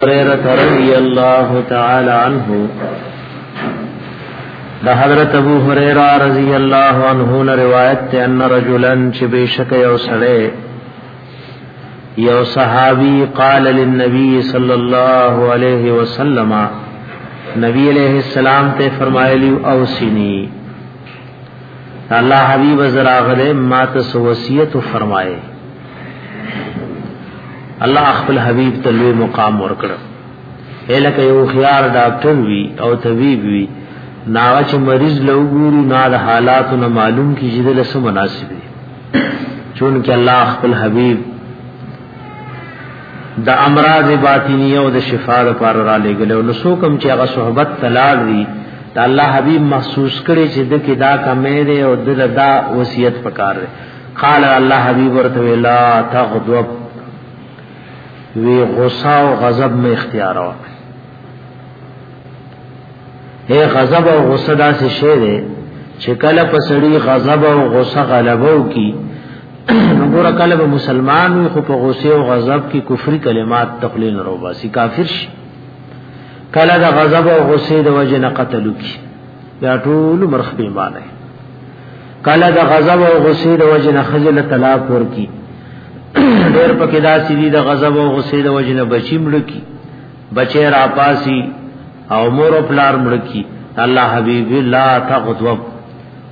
هريره رضی الله تعالی عنه د حضرت ابو هريره رضی الله عنه نه روایت ته ان رجلن چې بشک یو سړی یو صحابي قال للنبي صلى الله عليه وسلم نبی علیہ السلام ته فرمایلی او سینی الله حبیب زراغله ما ته وصیت فرمایلی الله خپل حبيب ته لوی مقام ورکړ الکه یو خيار ډاکټر وی او طبيب وی ناغه چې مریض لوګوري نه د حالاتو نه معلوم کیږي د لسه مناسب دي چون کې الله خپل حبيب د امراض باطنیه او د شفا لپاره را لګل او نسو کوم چې هغه صحبت تلال دي د الله حبيب محسوس کړي چې د کې دا کمې ده او د دا وصیت پکار ده قال الله حبيب ورته لا تغضب وی غصه او غضب می اختیار وا اے غضب او غصه دا څه شی دی چې کله په سړی غضب او غصه غلبو کی نګور کله به مسلمان وي خو په غصه او غضب کې کفري کلمات تقلیل نه روباسي کافر شي کله د غضب او غصه د وجه نه قتل کی دا ټول مرخ بیمانه کله د غضب او غصې د وجې نه خزل طلاق ورکی ډېر پکې دا سړي د غضب او غصې د وجې نه بچی مړ کی بچی را پاسی او مور او پلار مړ کی الله حبیب لا تغضب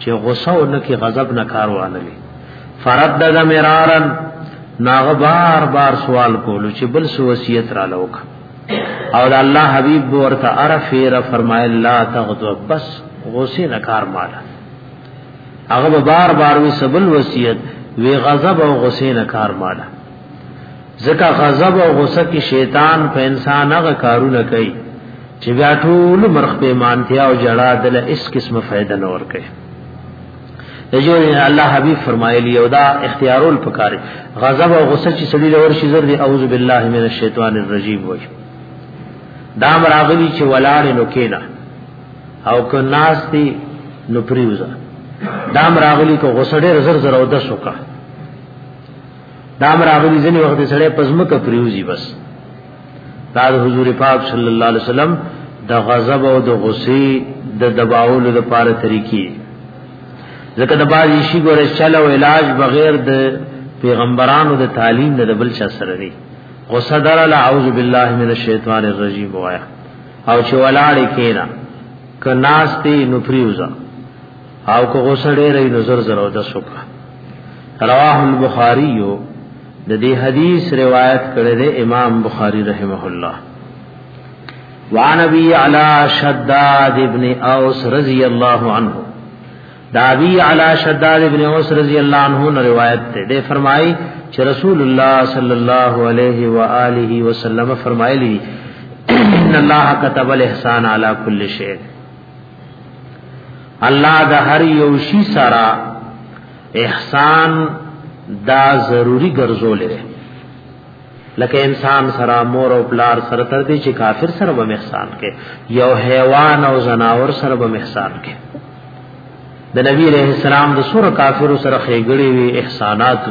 چې غصه او نکي غضب نه کار وانلې فرد د مرارن ناغ بار بار سوال کولو چې بل سو وصیت را لوک او د الله حبیب ورته عرفه را فرمایله لا تغضب بس غصه نه کار ماله هغه بار بار وی سبل وصیت وی غضب او غصه نه کار مالا ځکه غضب او غصه کې شیطان په انسان هغه کارونه کوي چې بیا ټول مرخ په مانتیا او جړا دل اس قسمه فائدہ نه ور کوي دجو الله حبیب فرمایلی او دا اختیارول پکاره غضب او غصه چې سړي لور شي زر دي اعوذ بالله من الشیطان الرجیم وای دا مراغلی چې ولاړ نو کینا او که ناس دی نو پریوزا دام راغلی که غسړې رزر زر او دس وکا دام راغلی ځنی وخت سړې پزمک پریوزی بس دا حضور پاک صلی الله علیه وسلم د غضب او د غصې د دباولو د پاره طریقې ځکه د باز شي ګورې چلو علاج بغیر د پیغمبرانو د تعلیم د بل چا سره دی غصه دراله اعوذ بالله من الشیطان الرجیم وایا او چې ولاړې کینا کناستی نو پریوزا او کو غسړې رې نظر زرو د سوکا رواه البخاری یو د دې حدیث روایت کړی دی امام بخاری رحمه الله وعن ابي على شداد ابن اوس رضی الله عنه داوی علی شداد ابن اوس رضی الله عنه نے روایت ته دے فرمائی چې رسول الله صلی الله علیه و آله وسلم فرمایلی ان الله كتب الاحسان علی کل شیء الله د هر یو شی سره احسان دا ضروری ګرځولې لکه انسان سره مور او پلار سره تر دې چې کافر سره به احسان کې یو حیوان او جناور سره به احسان کې د نبی علیہ السلام د سور کافر سره خېګړې وی احسانات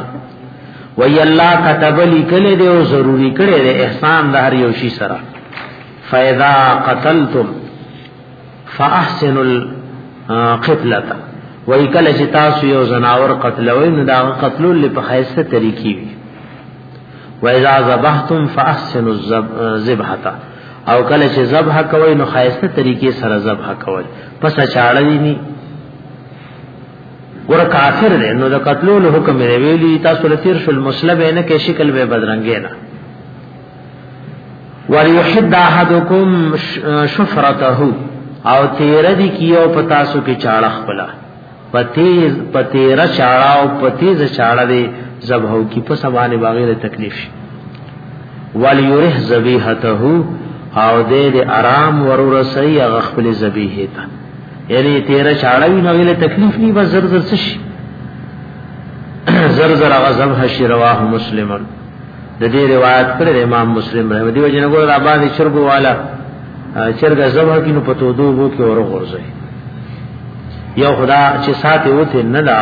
وی الله كتب لیکل دی او ضروری کړي دی احسان د هر یو شي سره فاذا قتلتم فاحسن القتلتا وای کله چې تاسو یو زناور قتلوي نو دا قتلول لپاره خیسته طریقې وي و اذا ذبحتم فاحسنوا الذبحه او کله چې ذبح کوي نو خیسته طریقې سره ذبح کوي پس چاړلې ني ګور کافر دی نو د قتلول حکم دی ویلی تاسو لتیر شل مسلب نه کې شکل به بدرنګې نه وليحد احدكم شفرته او تیر دی کیو پتا سو کې چاړه خپل پتیز پتیر چاړه او پتیز چاړه دی زبحو کی په سبانه باغې تکلیف شي وليره ذبیحته او دې دې آرام ورور سي هغه خپل ذبیحه ته یعنی تیر چاړه وی نو ویله تکلیف نی بس زر زر شي زر زر هغه ذبح شي رواه مسلمن د دې روایت کړی امام مسلم رحمه دی وجنه ګور آباد چرګو والا چرګه زبر کینو پتو دو وو کې اور غورځي یو خدا چې ساتي وته نه لا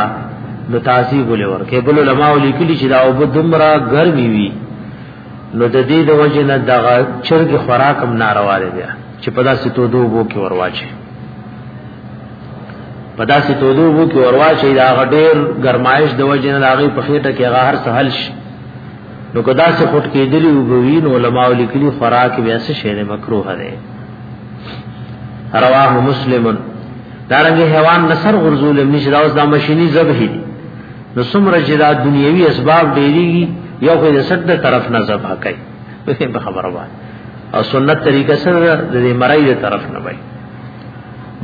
نو تعذيب ولې ورکه بل علماء لیکلي چې دا وب دمرا ګرمي وي نو د دې د وجنه دغه چرګ خوراکم ناروا دی چې په داسې تو دو وو کې ورواچي په داسې تودو وو کې ورواچي دا غډیر گرمایش د وجه نه هغه په خېټه کې هغه هر څه حل شي نو کدا څه خټ کې دلی وبوي نو علماء لیکلي خوراک بیا څه شی نه مکروه دی رواه مسلم دارنګ حیوان نصر غرزول نش دا اوس دا ماشيني ذبح دي نو څومره چې دا دنیوي اسباب ډېریږي یو خو یې سد طرف نه ذبح کوي په خبره باندې او سنت طریقه سره د دې مرای د طرف نه وای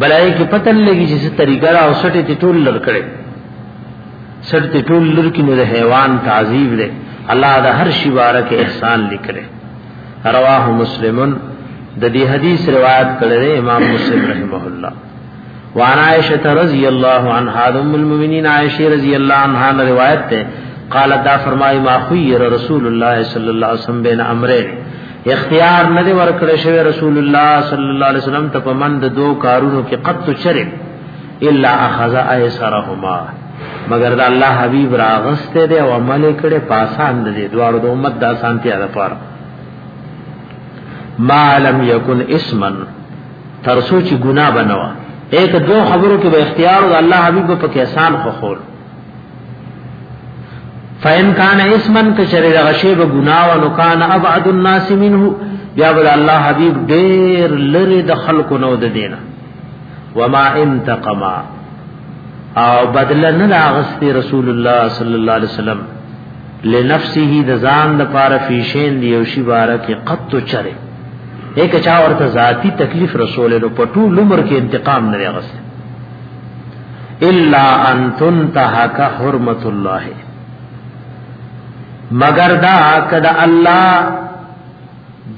بلای کې پتن لګي چې څه طریقه را اوسټه ته ټول لر کړي سر ته ټول لر کې نه حیوان تعذیب دی الله دا هر شی بارک احسان لیکره رواه مسلمن د دې حدیث روایت کړی امام مسلم رحمه الله وعن عائشة رضی اللہ عنہا ام المؤمنین عائشہ رضی اللہ عنہا نے روایت تے قال دا فرمای ما خیر رسول اللہ صلی اللہ علیہ وسلم بین امرین اختیار نه دی ورکړی شوی رسول الله صلی الله علیه وسلم ته په مند دو کارونو کې قط چرې الا اخذ ایسرهما مگر دا الله حبیب راغسته دی او عمل کړي پاسان دی دوار د امت د اسانتیا لپاره ما لم یکن اسمن تر څو چې ګناه بنوا ایک دو خبرو کې به اختیار او الله حبیب په کې احسان خو خور فین کان اسمن ک شر غشی به ګناه او نو کان ابعد الناس منه بیا به الله حبیب ډیر لری د خلکو نو د دینه وما انتقما او بدل نه راغستی رسول الله صلی الله علیه وسلم لنفسه د ځان د پاره فیشین دی او شی بارا کې قط تو چره یک چا ورته ذاتی تکلیف رسول نو پټو لمر کې انتقام نه غس الا ان تنتهک حرمت الله مگر دا کدا الله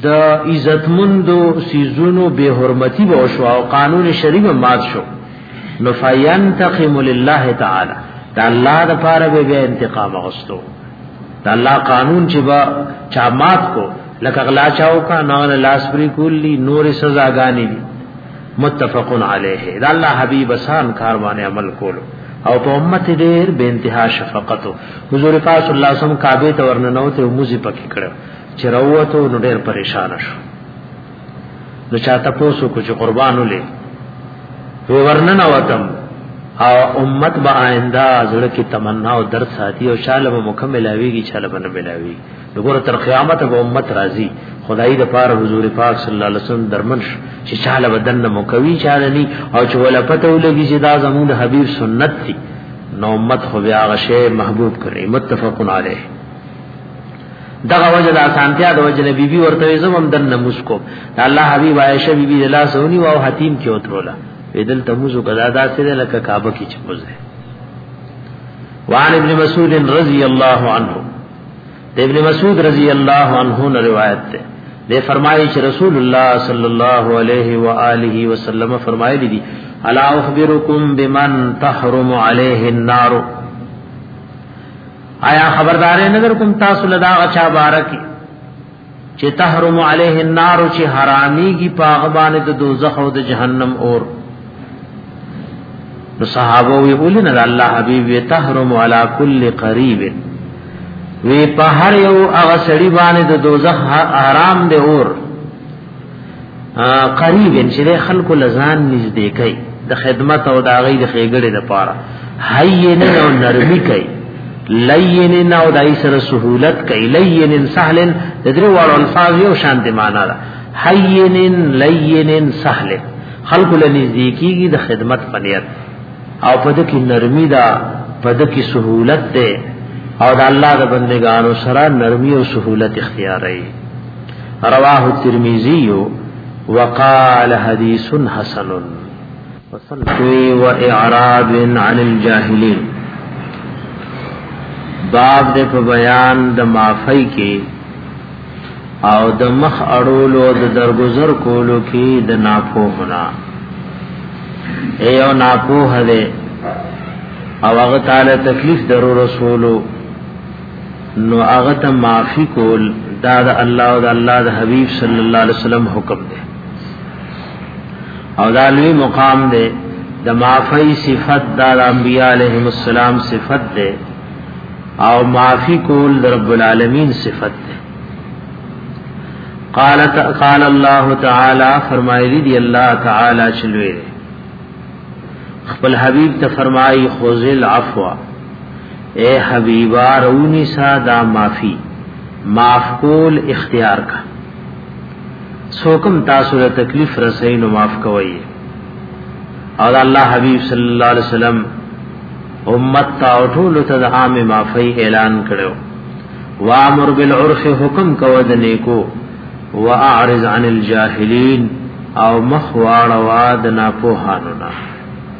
د عزتمندو سیزونو به حرمتی به شو او قانون شریف مات شو نو فینتقم لله تعالی دا الله د پاره به بیا انتقام غوستو دا الله قانون چې با چا مات کو لکه غلا چاو کا نه لاس پری کولی نور سزاګانی دي متفق علیه دا الله حبیب سان کار باندې عمل کولو او په امت ډیر به انتها شفقت حضور پاک صلی الله علیه وسلم کعبه ته ورننوته او موزي پکې کړو چې راووتو نو ډېر پریشان شو نو چاته پوسو کو چې قربان ولې وی ورننه وتم او امت به آینده زړه کې تمنا او درد ساتي او شاله به مکمل اويږي شاله به نه ملاوي وګوره تر قیامت به امت راضي خدای د پاره حضور پاک صلی الله علیه وسلم درمنش چې شاله بدن نه مکوي شاله ني او چې ولا پته ولګي چې دا زموږ حبيب سنت دي نو امت خو بیا غشه محبوب کړي متفقن علیه دغه وجه د اسانتیا د وجه نه بیبي ورته زمم دن نموس کو الله حبیب عائشه بیبي د لاس ونی او حتیم کې وترولا ودل تموزو کدا دا سره لکه کعبه کې چپوزه وعن ابن مسعود رضی الله عنه د ابن مسعود رضی الله عنه نه روایت ده ده فرمایي چې رسول الله صلی الله علیه و آله وسلم فرمایلی دي الا اخبرکم بمن تحرم علیه النار آیا خبردارې نظر کوم تاسو لدا غچا بارکی چې تحرم علیه النار چې حراميږي پاغه باندې د دوزخ او د جهنم اور نو صحابه وی بولی نه الله حبیب وی تحرم علی کل قریب وی په هر یو هغه سړي باندې د دوزخ حرام دی اور قریب چې د خلکو لزان نږدې کوي د خدمت او د هغه د خېګړې لپاره حین او نرمي کوي لین او دای سره سهولت کوي لین سهل د درو وړو الفاظ یو شان دی معنا ده حین لین سهل خلق له نږدې کیږي د خدمت پنیت او په دې کې نرمي ده په دې کې سهولت ده او د الله د بندگانو سره نرمي او سهولت اختیاري رواه الترمذي وقال حديث حسن وصلي واعراض عن الجاهلين باب د په بیان د معافی کې او د مخ اړولو د درگذر کولو کې د ناپوهنا ایو ناپوه ده او هغه تعالی تکلیف ضرور رسولو نو هغه ته معافي کول دا د الله او د الله د حبيب صلی الله علیه وسلم حکم دی او دا لوی مقام دی د معافی صفت د انبیاء علیهم السلام صفت دی او معافی کول د رب العالمین صفت دی قال قال الله تعالی فرمایلی دی الله تعالی چلوې خپل حبیب ته فرمایي خذل عفوا اے حبیبا رونی سا دا معافی معاف کول اختیار کا سوکم تاسو له تکلیف رسین او معاف کوي او الله حبیب صلی الله علیه وسلم امت تا ټول ته د عام معافی اعلان کړو وامر بالعرف حکم کو د نیکو واعرض عن الجاهلین او مخ واړه واد نه په هانو نه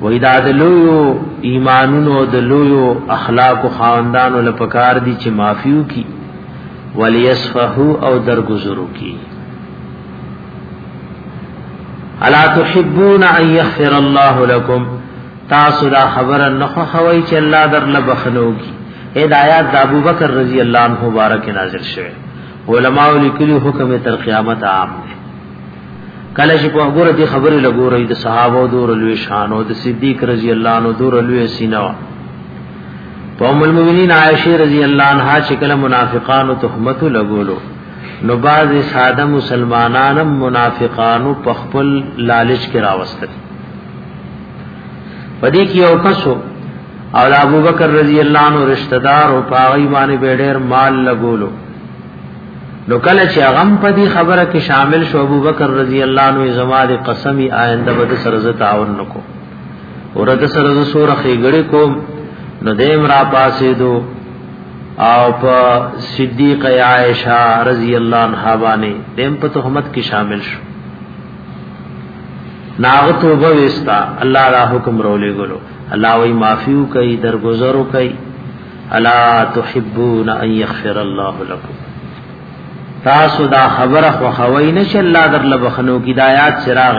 وای دا د لویو ایمانونو د لویو اخلاق خواندانو لپکار دي چې معافیو کی ولیسفحو او درگذرو کی الا تحبون ان یغفر الله لكم تاسو دا خبر نه خوښوي چې الله در لبخنو کی هدایت د ابوبکر رضی الله عنه مبارک نازل شوه علماء لیکلي حکم تر قیامت عام دی کله چې په ګوره دي خبرې لګورې د صحابه دور لوی شان او د صدیق رضی الله عنه دور لوی سینه په ام المؤمنین عائشه رضی الله عنها چې کله منافقانو تهمت لګولو نو باز ساده مسلمانانم منافقانو په خپل لالچ کې راوستل پدې کې یو کسو او ابو بکر رضی الله عنه رشتہ دار او پاغي باندې ډېر مال لګولو نو کله چې غم په دې خبره کې شامل شو ابو بکر رضی الله عنه زما د قسمی آینده به سره ز تعاون نکو اور د سره ز سور خېګړې کو نو دیم را پاسې دو او په صدیق عائشہ رضی الله عنها باندې دیم په تهمت کې شامل شو ناغ توبه وستا الله را حکم رولې ګلو الله وی معافیو کوي درگذرو کوي الا تحبون ان يغفر الله لكم تاسو دا خبره خو خوي نه چې الله در لبخنو کی دایات چراغ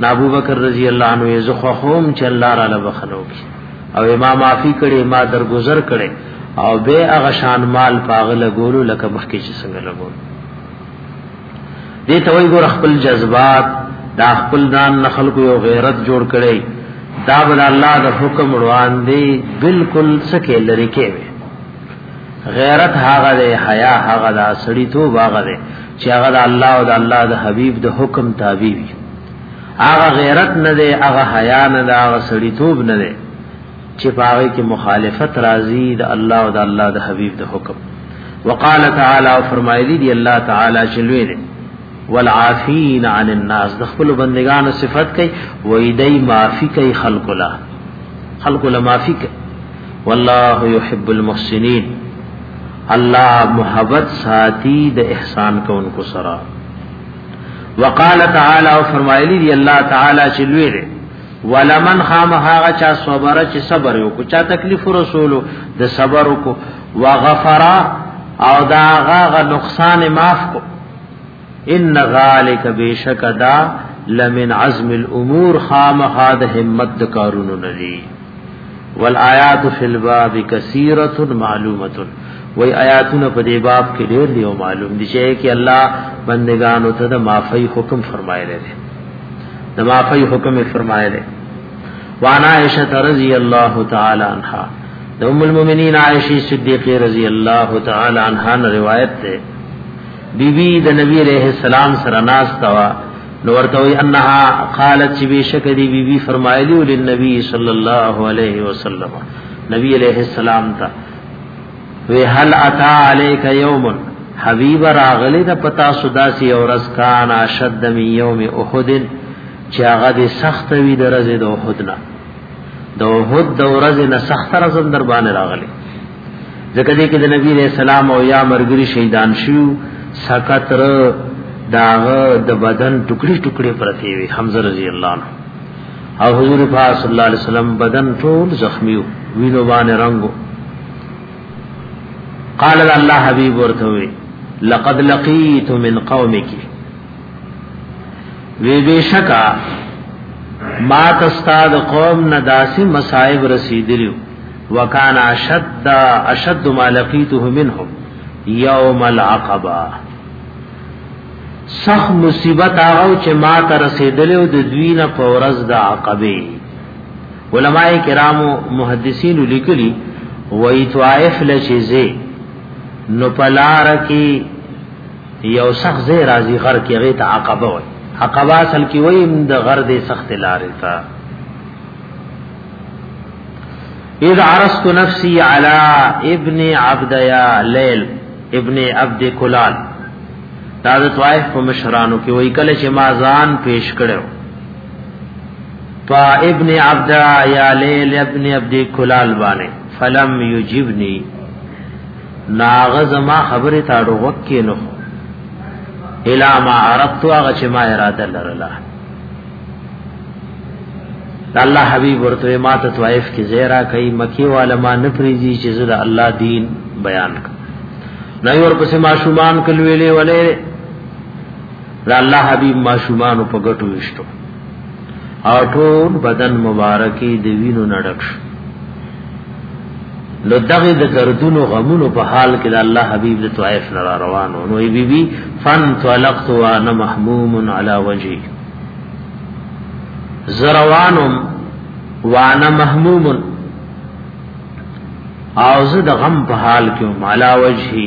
نه ابو بکر رضی الله عنه یې زخه هم چې الله را لبخنو کی او امام عافی کړي ما درگذر کړي او به هغه شان مال پاغله ګولو لکه مخکې چې څنګه لګول دې ته وایي ګور خپل جذبات دا خپل ځان نه خلکو یو غیرت جوړ کړي دا بل الله د حکم روان دی بالکل سکه لری کې غیرت هغه دی حیا هغه دا سړی تو باغ دی چې هغه د الله او د الله د حبیب د حکم تابع وي هغه غیرت نه دی هغه حیا نه دی هغه سړی توب نه دی چې پاغي کې مخالفت راځي د الله او د الله د حبيب د حکم وقال تعالی فرمایلی دی الله تعالی چې لوی دی والعافین عن الناس د خپل بندگانو صفت کوي وې دای معافي کوي خلق لا خلق لا معافي کوي والله يحب المحسنين الله محبت ساتي د احسان کوونکو سره وقال تعالی او فرمایلی دی الله تعالی چې لوی دی ولمن خامخا چا صبر چې صبر یو کو چا تکلیف رسولو د صبر کو وغفرا او دا غا نقصان معاف کو ان ذالک بیشک دا لمن عزم الامور خامخا د همت د کارونو ندی والآیات فی الباب کثیرۃ معلومۃ وای آیاتونه په دې باب کې ډېر دی او معلوم دي چې الله بندگانو ته د معافی حکم فرمایلی دی د معافی حکم فرمایلی وان عائشه رضی الله تعالی عنها د ام المؤمنین عائشه صدیقه رضی الله تعالی عنها روایت ده بی بی د نبی علیہ السلام سره ناس توا نو ورته وی انها قالت چې بشک دی بی بی فرمایلی ول نبی صلی الله علیه وسلم نبی علیہ السلام ته وی هل اتا علیک یوم حبیب راغلی د پتا سودا سی اورس کان اشد من یوم احد چې هغه د سخت وی درزه د احد نه د احد د ورځې نه سخت رزم در باندې راغلی ځکه دې کې د نبی رسول سلام او یا مرګری شهیدان شو سکتر داغه د بدن ټوکړي ټوکړي پرتی وی حمزه رضی الله عنه او حضور پاک صلی الله علیه وسلم بدن ټول زخمیو وینو باندې رنگو قال الله حبيب ورته وی لقد لقيت من قومك وی بشکا ما تستاد قوم نداسی مصائب رسیدلیو وکان اشد اشد ما لقيته منهم يوم العقبه سخ مصیبت هغه چې ما ته رسیدلو د دوی نه په ورځ د عقبه علماء کرامو محدثین لیکلی وای طائف لچزه نو پلار کی یو سخت زی راضی غر کی غی ته عقبه وای عقبه اصل کی وای د غر دی سخت لارې تا اذ عرست نفسی علی ابن عبد یا لیل ابن عبد کلال دا د طائف په مشرانو کې وای کله چې ما ځان پیش کړو پا ابن عبد یا لیل ابن عبد کلال باندې فلم یجبنی ناغه زما خبره تا ډوک کې نو الا ما عرفت هغه چې ما اراده لرله الله حبیب ورته ما ته طائف کې زیرا کوي مکی والا ما نه پریږي چې زړه الله دین بیان کړ نه ور پسې ما شومان کلوېلې ولې دا الله حبیب ماشومان په ګټو وشتو او ټول بدن مبارکي د وینو نډک شو نو دغه د دردونو غمونو په حال کې د الله حبیب د طائف نه روانو نو ای بی بی فن طلقت وانا محموم علی وجهي زروانم وانا محموم او زه د غم په حال کې علی وجهي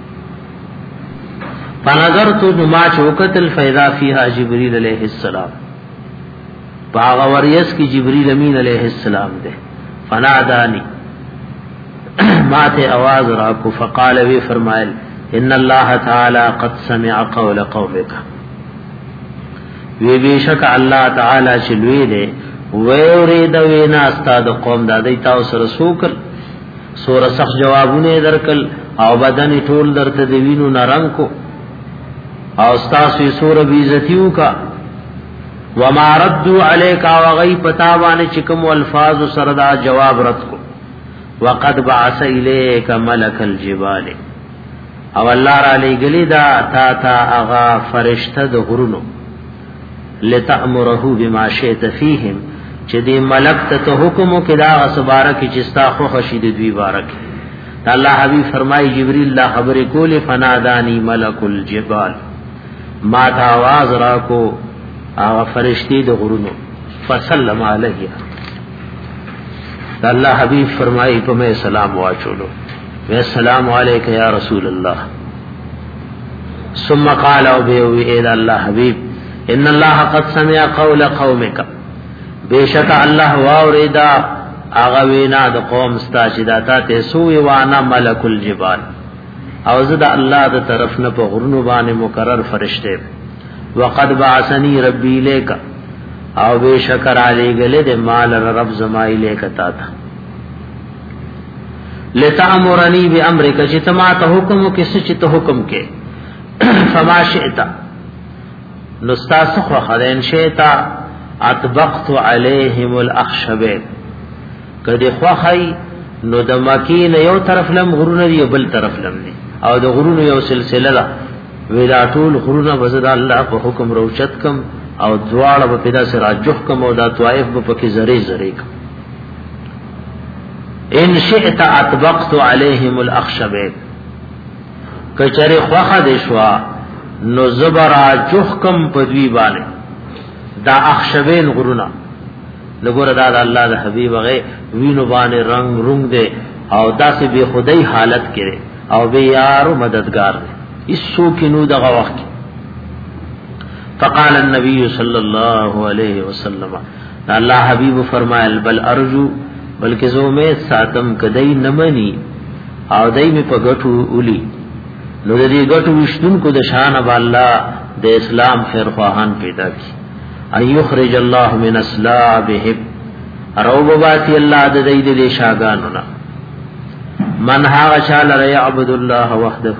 فنظرت نما چوکتل فیضا فیها جبريل علیہ السلام باغ وریس کی جبريل امین علیہ السلام دے فنادانی ما ته आवाज راکو فقال وی فرمایل ان الله تعالی قد سمع قول قومک وی بیشک الله تعالی چې لوی دی وی ورید وینا استاد قوم دادی تاسو رسول سور سخت جوابونه درکل او بدن ټول درته دی وینو نرم کو او تاسو سور بیزتیو کا وما ردوا عليك وغي پتا باندې چې کوم الفاظ سره دا جواب رد کو وقد بعث اليك ملك الجبال او الله را لګلی دا تا تا اغا فرشته د غرونو لتامره بما شئت فیهم چې دې ملک ته ته حکم کې دا غسباره کې چې ستا خو خشید دوی بارک الله حبیب فرمای جبرئیل لا خبر کول فنادانی ملک الجبال ما تا आवाज را کو هغه فرشتي د غرونو فسلم علیه الله حبیب فرمای په سلام واچولو السلام علیک یا رسول الله ثم قال او به وی اے الله حبیب ان الله قد سمع قول قومک بیشک الله واوریدا اغه وینا د قوم ستا چې داتا ته سوې وانا ملک الجبال او زه د الله د طرف نه په غرونو باندې مقرر فرشته وقد بعثني ربي لك او بشکر علی گله د مال رب زمای لکتا تا لتامرنی بامرک چې تما ته حکم کې څه چې ته حکم کې فما شئتا نو تاسو خو خدین شئتا اطبقت علیهم الاخشبین کدی خو خی نو د مکین یو طرف لم غرونه دی بل طرف لم دی او د غرونو یو سلسله ده ویلا ټول غرونه بزد الله په حکم روچت کم او دواړه په پیدا سره جوخ کم او دا طائف په کې زری زری کم ان شئت اطبقت عليهم الاخشبين کچره خوخه د شوا نو زبرا چخکم پدوی باندې دا اخشبین غرونه لګور دا د الله د حبیب غي وینو باندې رنگ رنگ دے او داسې بے خدای حالت کړي او بے یار مددگار دے اس سو کې نو دغه وخت فقال النبي صلى الله عليه وسلم الله حبیب فرمایل بل ارجو بلکې زه امید ساتم کدی نه مني او دای می په ګټو اولی نو د دې ګټو وشتونکو د شان اب الله د اسلام خیر خواهان پیدا کی ان یخرج الله من اسلابهم روب باتی الله د دې د شاګانو نه من هغه چاله ری عبد الله وحده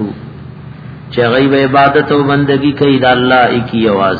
چې غیب عبادت او بندگی کوي د الله کی आवाज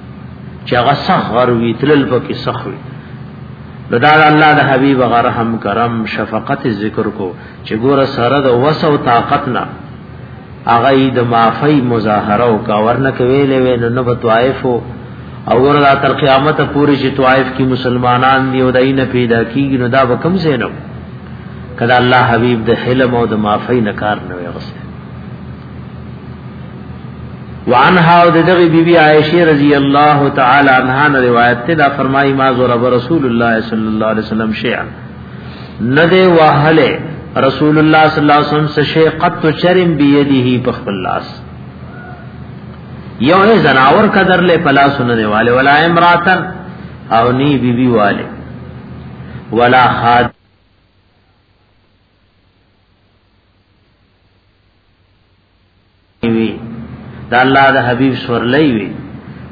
چې هغه سخ غروي تلل پکې سخوي نو دا الله د حبيب غرهم کرم شفقت ذکر کو چې ګور سره د وسو طاقت نه هغه د معافی مظاهره او کا ورنه کوي لوي نو نو طائف او ور دا تر قیامت پورې چې طائف کې مسلمانان دی او دای نه پیدا کیږي نو دا وکم زینو کله الله حبيب د حلم او د معافی نه کار نه وي غسه وعنها او دغه بیبي عائشه رضی الله تعالی عنها نه روایت ته دا فرمایي ما زور رسول الله صلی الله علیه وسلم شیئا نده وهله رسول الله صلی الله علیه وسلم سشی قط چرم بیده په خپل لاس یو زناور قدر له پلا سننه والے ولا امراتن او نی بیبي والے ولا خاد وی دا الله د حبیب سورلې وی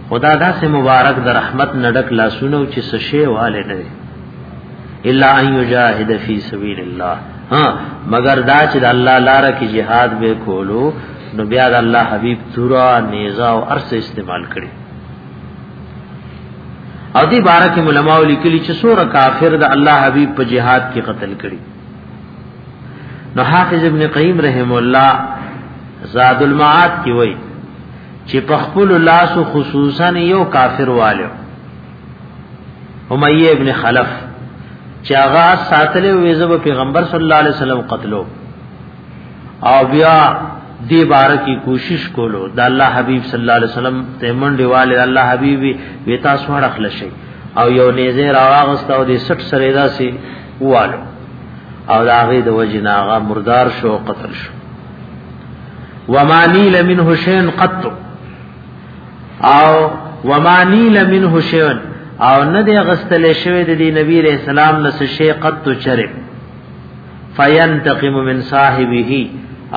خدا دا سه مبارک د رحمت نډک لاسونو چې سشه والے نه الا ان یجاهد فی سبیل الله ها مگر دا چې د الله لار کې jihad به کولو نو بیا د الله حبیب تورا نیزا او ارس استعمال کړي او دی بارک علماء لیکلی چې سور کافر د الله حبیب په jihad کې قتل کړي نو حافظ ابن قیم رحم الله زاد المعاد کی وای چې په خپل لاس خصوصا یو کافر والو امیہ ابن خلف چې هغه ساتلې وې زب پیغمبر صلی الله علیه وسلم قتلو او بیا دی بار کی کوشش کولو د الله حبیب صلی الله علیه وسلم ته منډي والے الله حبیب وی تاسو هړخ لشي او یو نیزه راغست او د 60 سره داسي والو او دا غي د وجنا غا مردار شو قتل شو وما نيل منه شيء قط او وما نيل منه شيء او نه دی غستل شوی د دی نبی علیہ السلام نس شی قط چرب فینتقم من صاحبه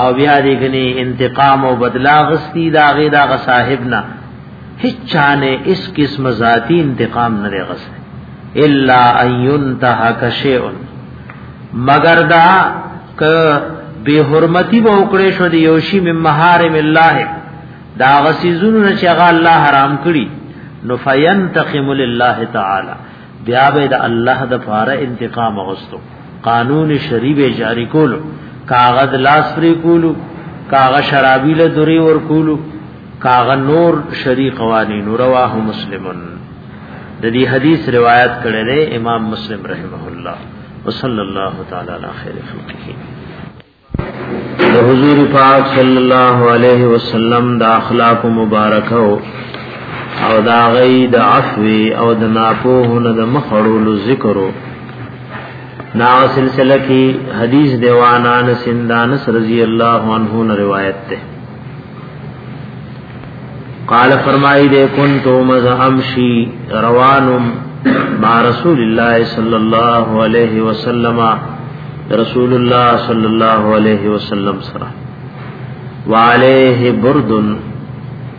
او بیا دی غنی انتقام او بدلا غستی دا غی دا غ صاحبنا هیڅ چانه اس قسم ذاتی انتقام نه غستی الا ان ينتهك شيء مگر دا ک به حرمتی به وکړې شو دی یوشي مم محارم الله دا غسیزونو نه چې هغه الله حرام کړی نو فینتقم لله تعالی بیا به د الله د فاره انتقام غوستو قانون شریب جاری کولو کاغذ لاس پرې کولو کاغه شرابی له دوری ور کولو کاغه نور شری قوانین رواه مسلمن د دې حدیث روایت کړی دی امام مسلم رحمه الله وصلی الله تعالی علی خیر خلقه د حضور پاک صلی الله علیه وسلم د اخلاق مبارکه او دا غي د عفو او د ناپوه نه د مخړولو ذکرو نا سلسله کی حدیث دیوانان سندانس رضی الله عنه روایت ته قال فرمای دے کنتو مز امشی روانم ما رسول الله صلی الله علیه وسلم رسول الله صلی الله علیه وسلم سره وعليه برد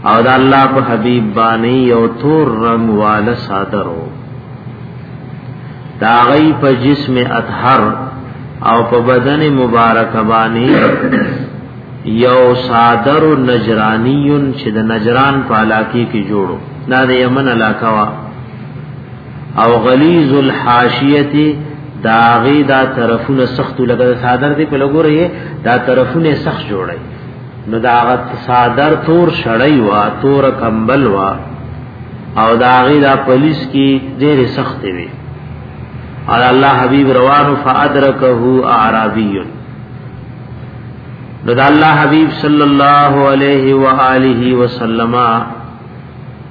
او دا الله په حبيب باندې یو تور رنگ والا صادرو دا غي په جسم اطهر او په بدن مبارک باندې یو صادر نجرانیون چې د نجران په علاقې کې جوړو دا د یمن علاقه وا او غلیظ الحاشیه داغی دا طرفونه سخت لګا صادر دی په لګورې دا طرفونه سخت جوړي نو دا غت صادر تور شړی وا تور کمبل وا او داغی دا پولیس کی ډېر سخت وی اور الله حبیب روان فادرکه اعرابی نو دا الله حبیب صلی الله علیه و آله وسلم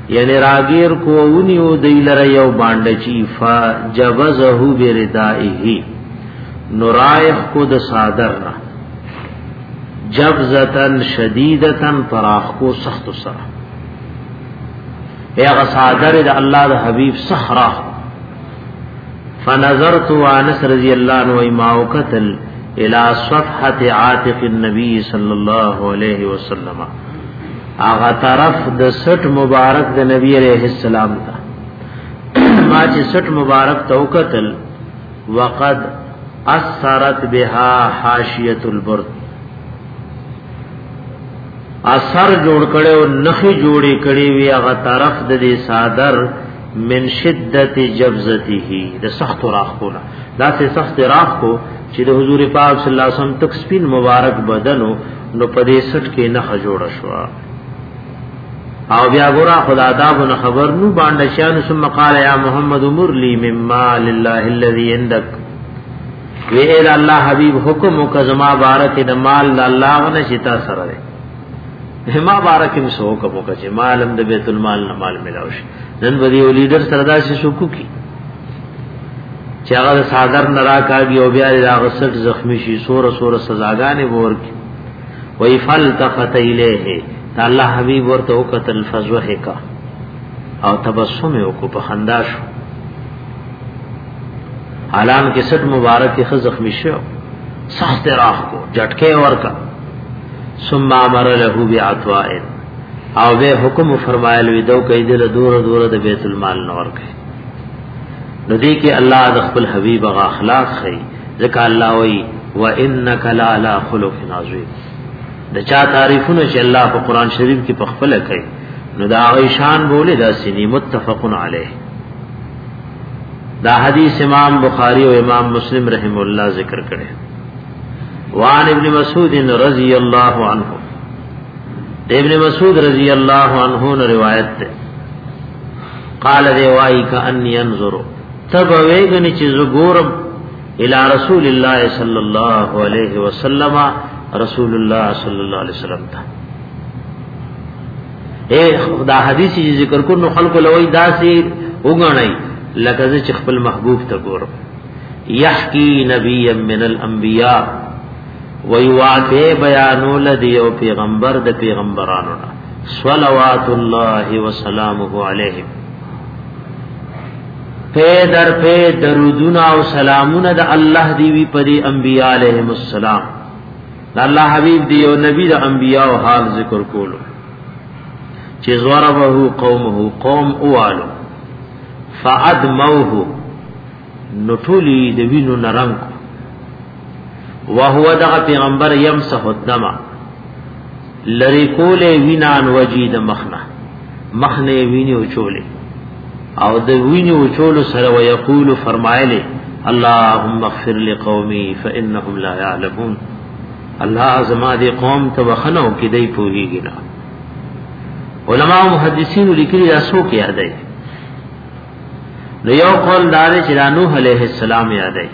یعنی راگیر کو اونیو دی لره یو باندې چی فجوزه بردائه نورایخ کو د صادر را جبزتن شدیدتن پراخ کو سخت سره یا غصادر د الله د حبیب صحرا فنظرت وانس رضی اللہ عنہ اماو قتل الى صفحت عاتق النبی صلی اللہ علیہ وسلم آغا طرف د سٹ مبارک د نبی علیہ السلام تا ما چې سٹ مبارک تو قتل وقد اثرت بها حاشیه البرد اثر جوړ کړي او نخي جوړي کړي وی هغه طرف د دې صادر من شدت جبزته د سخت راخونه دا سه سخت راخ کو چې د حضور پاک صلی الله علیه وسلم تک سپین مبارک بدنو نو په دې سټ کې نه جوړ شو او بیا ګورا خدا دا نه خبر نو باندې شان ثم قال یا محمد مر لی مما لله الذي عندك وی اے الله حبیب حکم او کزما بارک د مال د الله نه شتا سره ما بارک مسو کوم کچ مالم د بیت المال نه مال ملاوش نن به یو لیډر سره داسې شکو کی چې هغه د صادر نه راکاږي او بیا د هغه سټ زخمی شي سوره سوره سزاګانې ور کی وی فلتفت الیه تعالی حبیب ورته وکتل فزوهکا او تبسم وکړو په خندا شو حالان کې سټ مبارک خ زخمی شو سخت راخ کو جټکه ورکا ثم امر له بیعتوائن او به حکم فرمایل وی دو کوي د دور دور د بیت المال نور کوي نو دې کې الله د خپل حبيب غ اخلاق خي ځکه الله وی وانک لا لا خلق عظیم د چا تعریفونه چې الله په قران شریف کې په خپل کوي نو دا غي شان بوله دا سنی متفقن علیه دا حدیث امام بخاری او امام مسلم رحم الله ذکر کړي وان ابن مسعود رضی الله عنه ابن مسعود رضی اللہ عنہ نے روایت تے قال دی وائی کا ان ينظر تب ویگنی چیز گورم الى رسول اللہ صلی اللہ علیہ وسلم رسول اللہ صلی اللہ علیہ وسلم تا اے خدا حدیث جی ذکر کو نو خلق لوی دا سی وګڼی لکه زه چې خپل محبوب ته ګورم یحکی نبی من الانبیاء وی وعده بیانول دی او پیغمبر د پیغمبرانو نه صلوات الله وسلامه علیه پی در پی درودنا او سلامونه د الله دی وی پر انبیاء علیهم السلام الله حبیب دی او نبی د انبیاء او حال ذکر کولو چې زوره وو قومه قوم اوالو فادموه نو ټولی د وینو نرنګ وهو دغه پیغمبر یمسح الدم لری کوله وینان وجی د مخنه مخنه ویني او چوله او د ویني او چولو سره ويقول فرمایلی اللهم اغفر لقومي فانهم لا يعلمون الله زما دې قوم ته وخنو کې دی پوهیږي نه علما او محدثین لیکلي تاسو کې یاد دی نو یو قول دار چې دا نوح علیه السلام یادای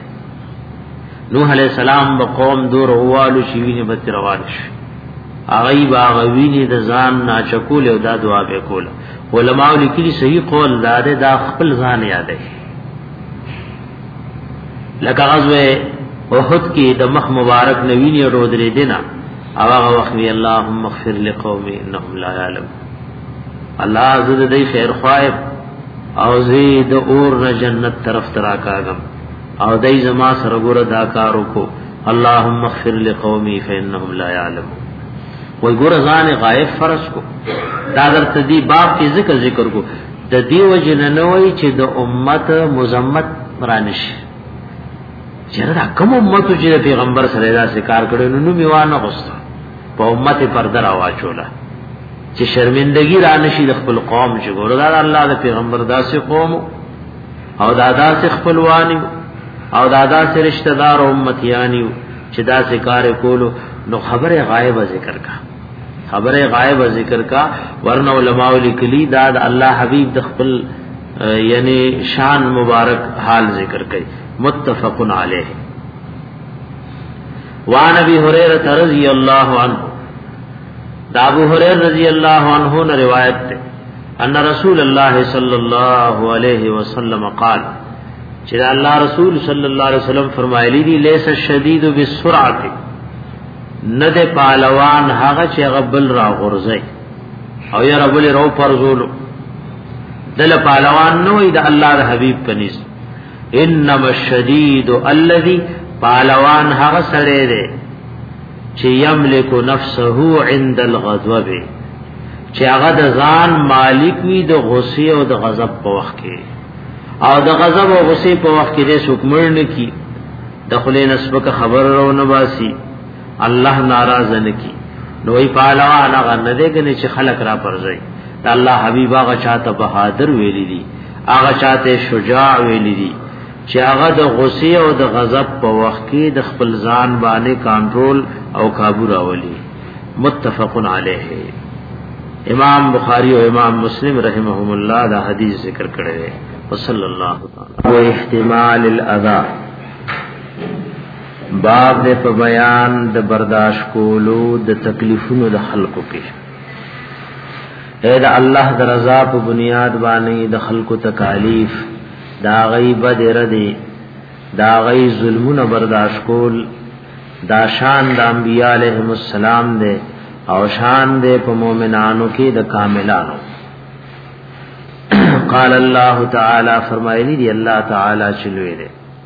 نوح علیه السلام به قوم دور اوالو شي ویني به روان شي هغه باغویني د ځان ناچکول او دا دعا به کول علماء لیکلي صحیح قول دار دا خپل ځان یادای لکه غزوه احد کې د مخ مبارک نویني او درې دینه او هغه وخت وی اللهم اغفر لقومي انهم لا يعلمون الله زده دی خیر خواهب او زی د اور نه جنت طرف ترا کاغم او دای زما سره ګور دا کارو کو اللهم اغفر لقومي فانهم لا يعلمون وای ګور ځان غائب فرض کو دا درته دی باب کې ذکر ذکر کو د دې وجه نه نوې چې د امت مزمت رانش چیرې دا کوم امت چې پیغمبر صلی الله علیه وسلم کار کړو نو میوانه غوسته په امت پر در واچولا چې شرمندگی را نشي د خپل قوم چې ګور دا الله د پیغمبر داسې قوم او دا داسې خپلوانی او دا داسې رشتہ دار امتیانی چې داسې کار کولو نو خبره غایب ذکر کا خبره غایب ذکر کا ورنه علماء لیکلی دا د الله حبیب د خپل یعنی شان مبارک حال ذکر کړي متفقن علیه وان ابي هريره رضی الله عنه دا ابو هريره رضی الله عنه نے روایت ته ان رسول الله صلی الله علیه وسلم قال چې الله رسول صلی الله علیه وسلم فرمایلی دی لیس الشدید بالسرعه نه د پالوان هغه چې غبل را غورځي او یا رب له رو پرزولو دل پالوان نو د الله د حبیب پنيست انما الشدید الذی پالوان هغه سره دی چې یملک نفسه عند الغضب چې هغه د ځان مالک وي د غصې او د غضب په وخت کې او د غضب او غصې په وخت کې د حکمر نه کی د خلې نسبک خبر رو نه باسي الله ناراض نه کی نو ای پالوا نه غنه دې کني چې خلق را پرځي الله حبیبا غا چاته بهادر ویلي دي هغه چاته شجاع ویل دي چې هغه د غصې او د غضب په وخت کې د خپل ځان باندې کنټرول او قابو راولي متفق علیه امام بخاری او امام مسلم رحمهم الله دا حدیث ذکر کړی دی وصلی الله تعالی و احتمال الاذى باب دې په بیان د برداشت کولو د تکلیفونو د خلقو کې اے دا الله د رضا په بنیاد باندې د خلکو تکالیف دا غیب دې ردی دا غی ظلمونه برداشت کول دا شان د انبیاء علیهم السلام دې او شان دې په مؤمنانو کې د کاملانو قال الله تعالی فرمایلی دی الله تعالی چلوې دې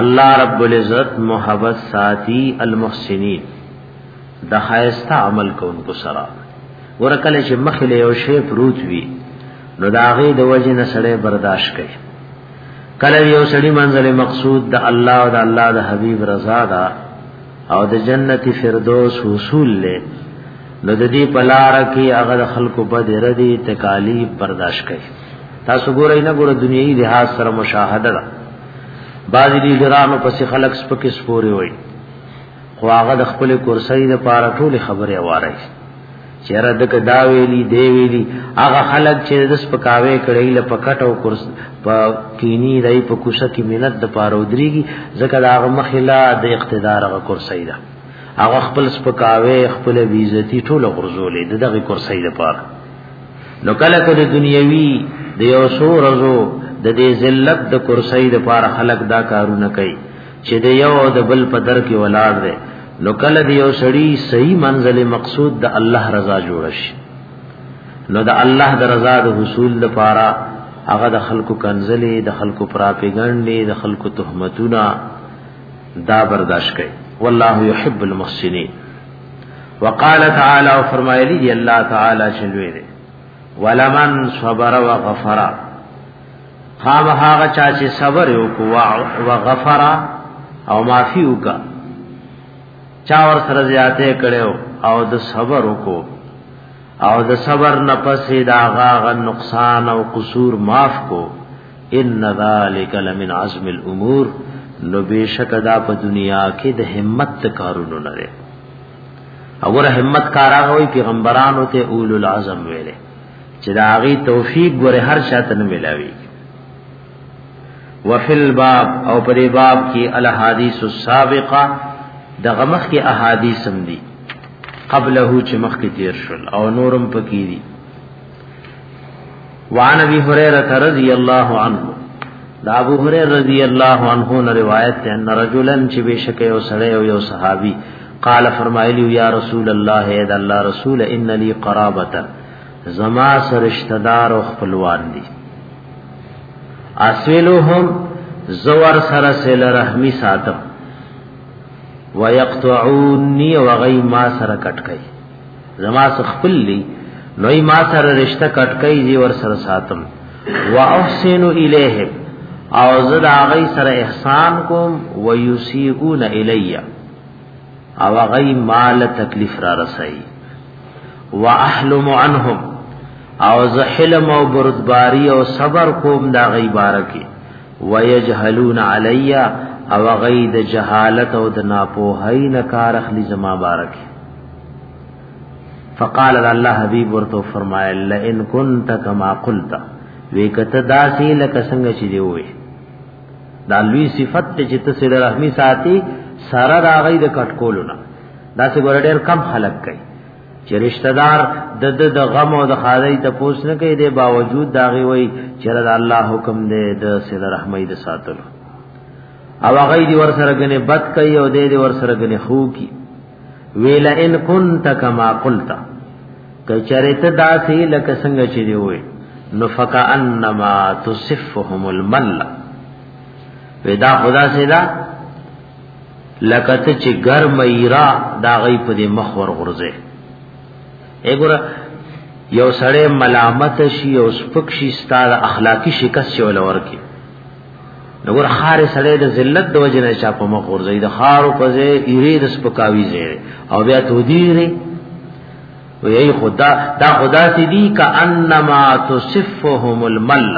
الله رب العزت محبت ساتي المحسنين د خیسته عمل کوونکو سره ورکل چې مخې له یو شی پروت وي نو دا غي د وجه نه سړی برداشت کوي کله یو سړی منزل مقصود د الله او د الله د حبیب رضا دا او د جنت فردوس حصول له نو د دې پلار کې هغه د خلکو بد ردی تکالیف برداشت کوي تاسو ګورئ نه ګوره دنیوي لحاظ سره مشاهده ده بعض لیډرانو پسې خلک سپکې سپوري وي خو هغه د خپل کورسۍ د پاره ټول خبره واره چیرې د کدا ویلی دی ویلی هغه خلک چې د سپکاوي کړي ل پکټ او کورس په کینی دای په کوشه کې مینت د پاره ودرېږي ځکه دا هغه مخله د اقتدار هغه کورسۍ ده هغه خپل سپکاوي خپل بیزتی ټول غرزولې دغه کورسۍ د پاره نو کله کله دنیوي د یو سو رزو د دې ذلت د کرسۍ د پار خلق دا کارونه کوي چې د یو د بل په در کې ولاړ دی نو کله د یو سړی صحیح منزل مقصود د الله رضا جوړ شي نو د الله د رضا د حصول لپاره هغه د خلکو کنزلې د خلکو پراپګنډې د خلکو تهمتونه دا برداشت کوي والله يحب المحسنين وقال تعالی او فرمایلی دی الله تعالی چلوې دی ولمن صبر وغفر خام هغه چا چې صبر وکړو وغفر او معافي وکا چا ور سره زیاته کړو او د صبر وکړو او د صبر نه پسې دا غا نقصان او قصور معاف کو ان ذالک لمن عزم الامور نو بشک دا په دنیا کې د همت کارونو نه لري اور همت کارا وي پیغمبرانو ته اول العزم ویلې چې دا غي توفیق ګره هر شاته نه ملاوي وفل باب او پرې باب کې الاحاديث السابقه د غمخ کې احادیث هم دي قبله چې مخ کې تیر شول او نورم پکې دي وعن ابي هريره رضي الله عنه دا ابو هريره رضي الله عنه نه روایت ده ان رجلا چې بشک یو سړی او یو صحابي قال فرمایلی یا رسول الله اے د الله رسول ان لي قرابه زما سرشتہ دار او خپلوان دي اسلوهم زور سره سل رحمی ساتم ويقطعوني وغي ما سره کټکای زما خپل لی نوې ما سره رشتہ کټکای دی ور سره ساتم واحسن الیه او زه دا غي سره احسان کوم ويسيئون الیا او غي مال تکلیف را رسي واحلم عنهم او زه حلم او بردباری او صبر کوم دا غي بارکی ويجهلون علی او غی د جهالت او د ناپوهی نه کار اخلي زما بارک فقال الله حبیب ورته فرمایل لئن كنت كما قلت وکته داسې لکه څنګه چې دی وې دا لوی صفت ته چې ته سره رحمی ساتي سره راغی د کټکولونه دا څه ګور ډېر کم خلق کوي چې رشتہ دار د د د غم او د خارۍ ته پوس نه کوي د باوجود دا غي وای چې د الله حکم دی د سید رحمای د ساتلو او هغه دی ور سره غنه بد کوي او دې دې ور سره غنه خو کی ویل ان كنت كما قلت کچریت داسې لکه څنګه چې دی وای نو فکانما تصفهم المل ودا خدا سیدا لکه ته چې ګرم ایرا دا غي په دې مخ ور غرزه وګوره یو سړی ملامت شي او سپک شي ستاره اخلاقی شکست شي ولور کې نګور خار سړی د ذلت د وجه نه چا په مخ ورځي د خار په ځای ایری د سپکاوی ځای او بیا تو دیری وی خدا دا خدا تی دی کا انما تصفهم الملّ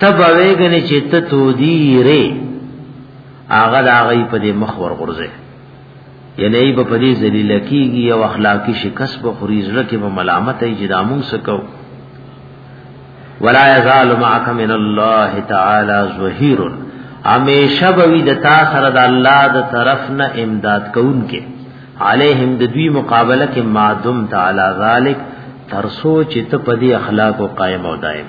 تب ویګنی چې ته تو دی ری هغه دا غي په دې مخ ور غورځي یعنی ای په دې ذلیل کیږي او اخلاقی شکست به خوري زړه کې به ملامت ای چې دا مونږ سکو ولا یزال معک من الله تعالی ظهیر همیشه به د تا سره د الله د طرف نه امداد کوونکې علیهم د دوی مقابله کې مادم تعالی ذالک ترسو چې ته په دې اخلاق او قائم او دائم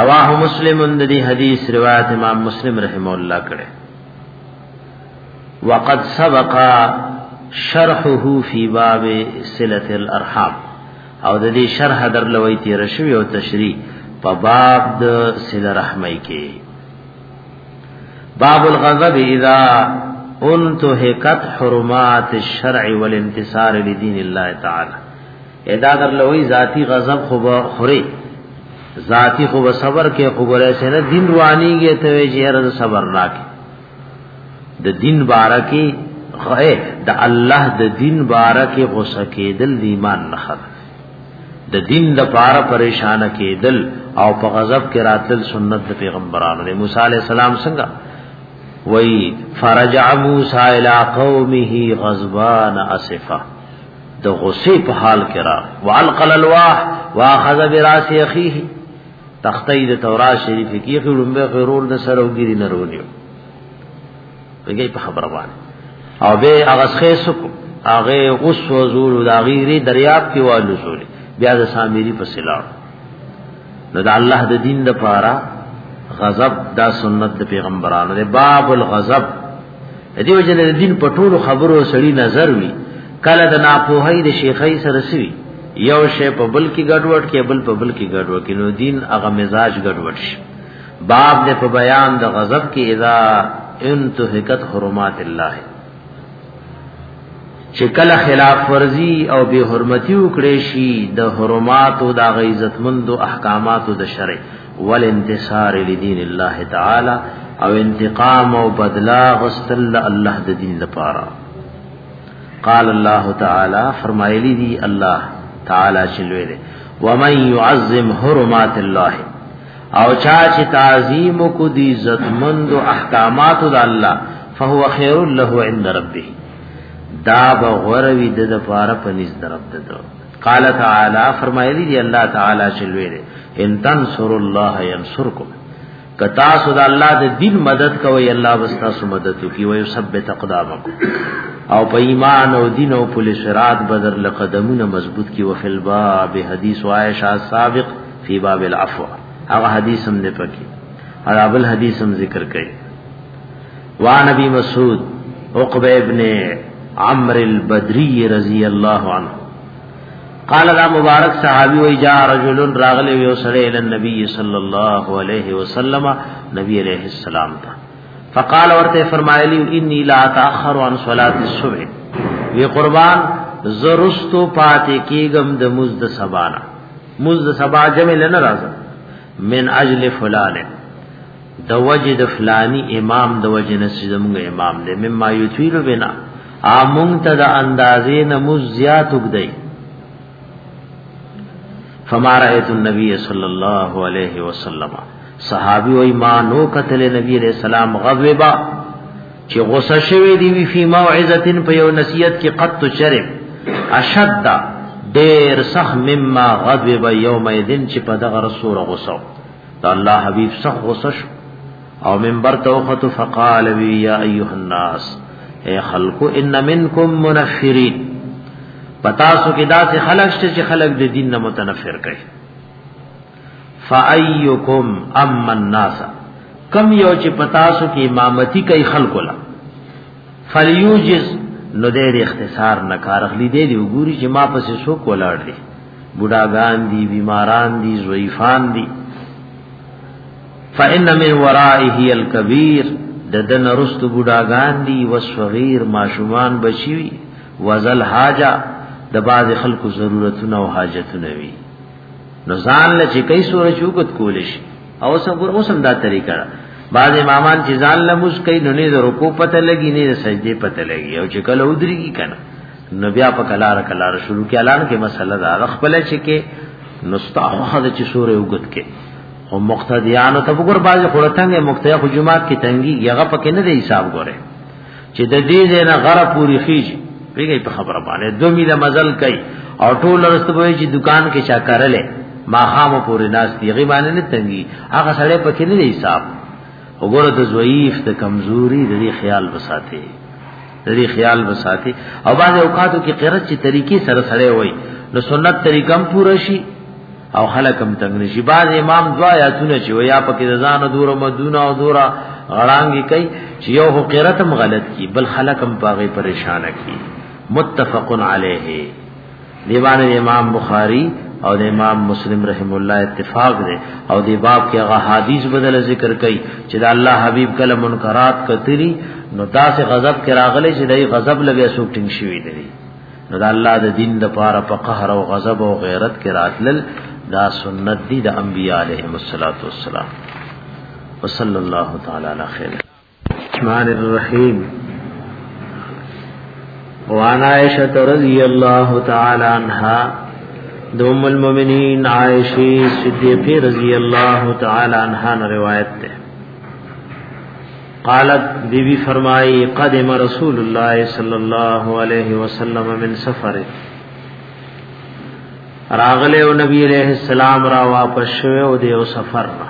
رواه مسلم د دې حدیث روایت امام مسلم رحم الله کړه وقد سبق شرحه فی باب صله الارحام او د دې شرح در لوي تیر شوی او تشریح په باب د صله رحمای کې باب الغضب اذا انتهكت حرمات الشرع والانتصار لدين الله تعالى ادا در لوی ذاتی غضب خو به خوري ذاتی خو به صبر کې خو ګره سره دین روانيږي ته وی جهر صبر راک د دین بارکی خو د الله د دین بارکی غوسه کېدل د ایمان نه خد د دین د پاره پریشان کېدل او په غضب کې راتل سنت د پیغمبرانو د موسی عليه السلام څنګه وای فرجع موسی الى قومه غضبان اسفا د غصې په حال کې را والقل الواح واخذ براس اخيه تختې د تورات شریف کې خو لومبه غرور د سره وګری نه رونیو وګي په خبره باندې او به هغه څه سکو هغه اوس وزول د غیری دریاب کې والو زول بیا د سامری په سلاو نو د الله د دین د پاره غضب دا سنت د پیغمبرانو دی باب الغضب دیو جن د دین په ټولو خبرو سړی نظر وی کله د ناپوهی د شیخی سره سوی یو شی په بل کې ګډوډ کې بل په بل کې ګډوډ کې نو دین هغه مزاج ګډوډ شي باب د په بیان د غضب کې اذا انتهکت حرمات الله چې کله خلاف ورزي او به حرمتي وکړي شي د حرمات او د عزتمندو احکاماتو د شرع والانتصار لدين الله تعالى او انتقام او بدلا غسل الله د دین لپاره قال الله تعالی فرمایلی دی الله تعالی چلوې دی ومن يعظم حرمات الله او چا چې تعظیم کو دی عزتمند احکامات د الله فهو خير له عند ربه دا بغوروي د لپاره پنځ درب ده قال تعالی فرمایلی دی الله تعالی چلوې دی ان تنصر الله ينصركم کتا سود الله د دین مدد کوي الله واستا سو مدد کوي او ثبت اقدامکم او په ایمان او دین او په صراط بدر لقدمونه مضبوط کی او فل باب حدیث عائشہ سابق فی باب العفو هغه حدیث هم نه پکې هغه بل حدیث هم ذکر کړي وعن ابي مسعود عقبه ابن عمرو البدري رضي الله عنه قال دا مبارک صحابي وی جا رجل راغلی یو سړی ال نبی صلی الله علیه وسلم نبی علیہ السلام ته فقال ورته فرمایلی انی لا تاخر عن صلاه الصبح وی قربان زرستو پاتې کیګم د مزد سبانا مزد سبا جمع لنه راځه من اجل فلانه د وجه د فلانی امام د وجه نه چې زموږ امام دی مما یطویل بنا امون ته د اندازې نه مو زیات وګدای فما رایت النبی صلی الله علیه وسلم صحابي او ایمان نو قتل نبی علیہ السلام غضبا چې غوسه شوی دی وی فی موعظه په یو نصیحت کې قط شرب اشد ډیر سخت مما غضب یوم اذن چې په دغه رسول غوسه دا الله حبیب سخ غصه شو او منبر ته وخت فقال وی یا ایها الناس اے خلقو ان منکم منفرین پتا سو کې دا چې خلق شته چې خلق د دین نه متنفر کړي فایکم امن الناس کم یو چې پتا سو کې امامتی کوي خلق لا فلیوجز نو دې اختصار نه کار اخلي دې دی وګوري چې ما پسې څوک ولاړ دي بډاګان دي بیماران دي ضعیفان دي فإن من ورائه الكبير د دن رست بډاګان دي وسغیر ماشومان بچي وزل حاجه د باز خلکو ضرورتونه او حاجتونه وي نو ځان لچې کای سورې چوکت کولې شي او سم ګور اوسم دا طریقه ده بعض امامان چې ځان لمس کوي نو نه د رکوع پته لګي نه د سجدې پته لګي او چې کله ودرېږي کنه نو بیا په کلار کلار شروع کې اعلان کې مسله ده خپل چې کې نستاخه د چې سورې وګت کې او مقتدیانو ته وګور بعض خورتنګ مقتدی خو جمعات کې تنګي یغه پکې نه دی حساب ګوره چې د دې زنه غره پوری خيږي پیږي په خبره باندې دوه میله مزل کوي او ټول رستوي چې دکان کې چا کارلې ما خام پوری ناس دی غي باندې نه تنګي هغه سړی پکې نه دی حساب وګوره د ضعیف د کمزوري د دې خیال وساتي د دې خیال وساتي او بعض اوقاتو کې قرت چې طریقې سره سره وای نو سنت طریقم پوره شي او خلک هم تنگ نشي بعض امام دوا یا تونه چې ویا پکې ځان دور مدونه او دورا غړانګي کوي چې یو هو قرات هم غلط کی بل خلک هم پاغه پریشان کی متفق علیه دیوان امام بخاری او د امام مسلم رحم الله اتفاق دی او دی باب کې هغه حدیث بدل ذکر کړي چې د الله حبیب کله منکرات کتلی نو داسې غضب کې راغلی چې دای غضب لوي سوټینګ شوی دی نو دا الله د دین د پاره په قهر او غضب او غیرت کې راتلل دا سنت دي د انبیاء علیهم الصلاۃ والسلام وصلی الله تعالی علی خیر الرحمن الرحیم وعن عائشة رضی اللہ تعالی عنہا دوم المؤمنین عائشی صدیقی رضی اللہ تعالی عنہا روایت تے قالت بی بی فرمائی قدم رسول الله صلی الله علیه وسلم من سفر راغله او نبی علیہ السلام را واپس شوه او دیو سفر را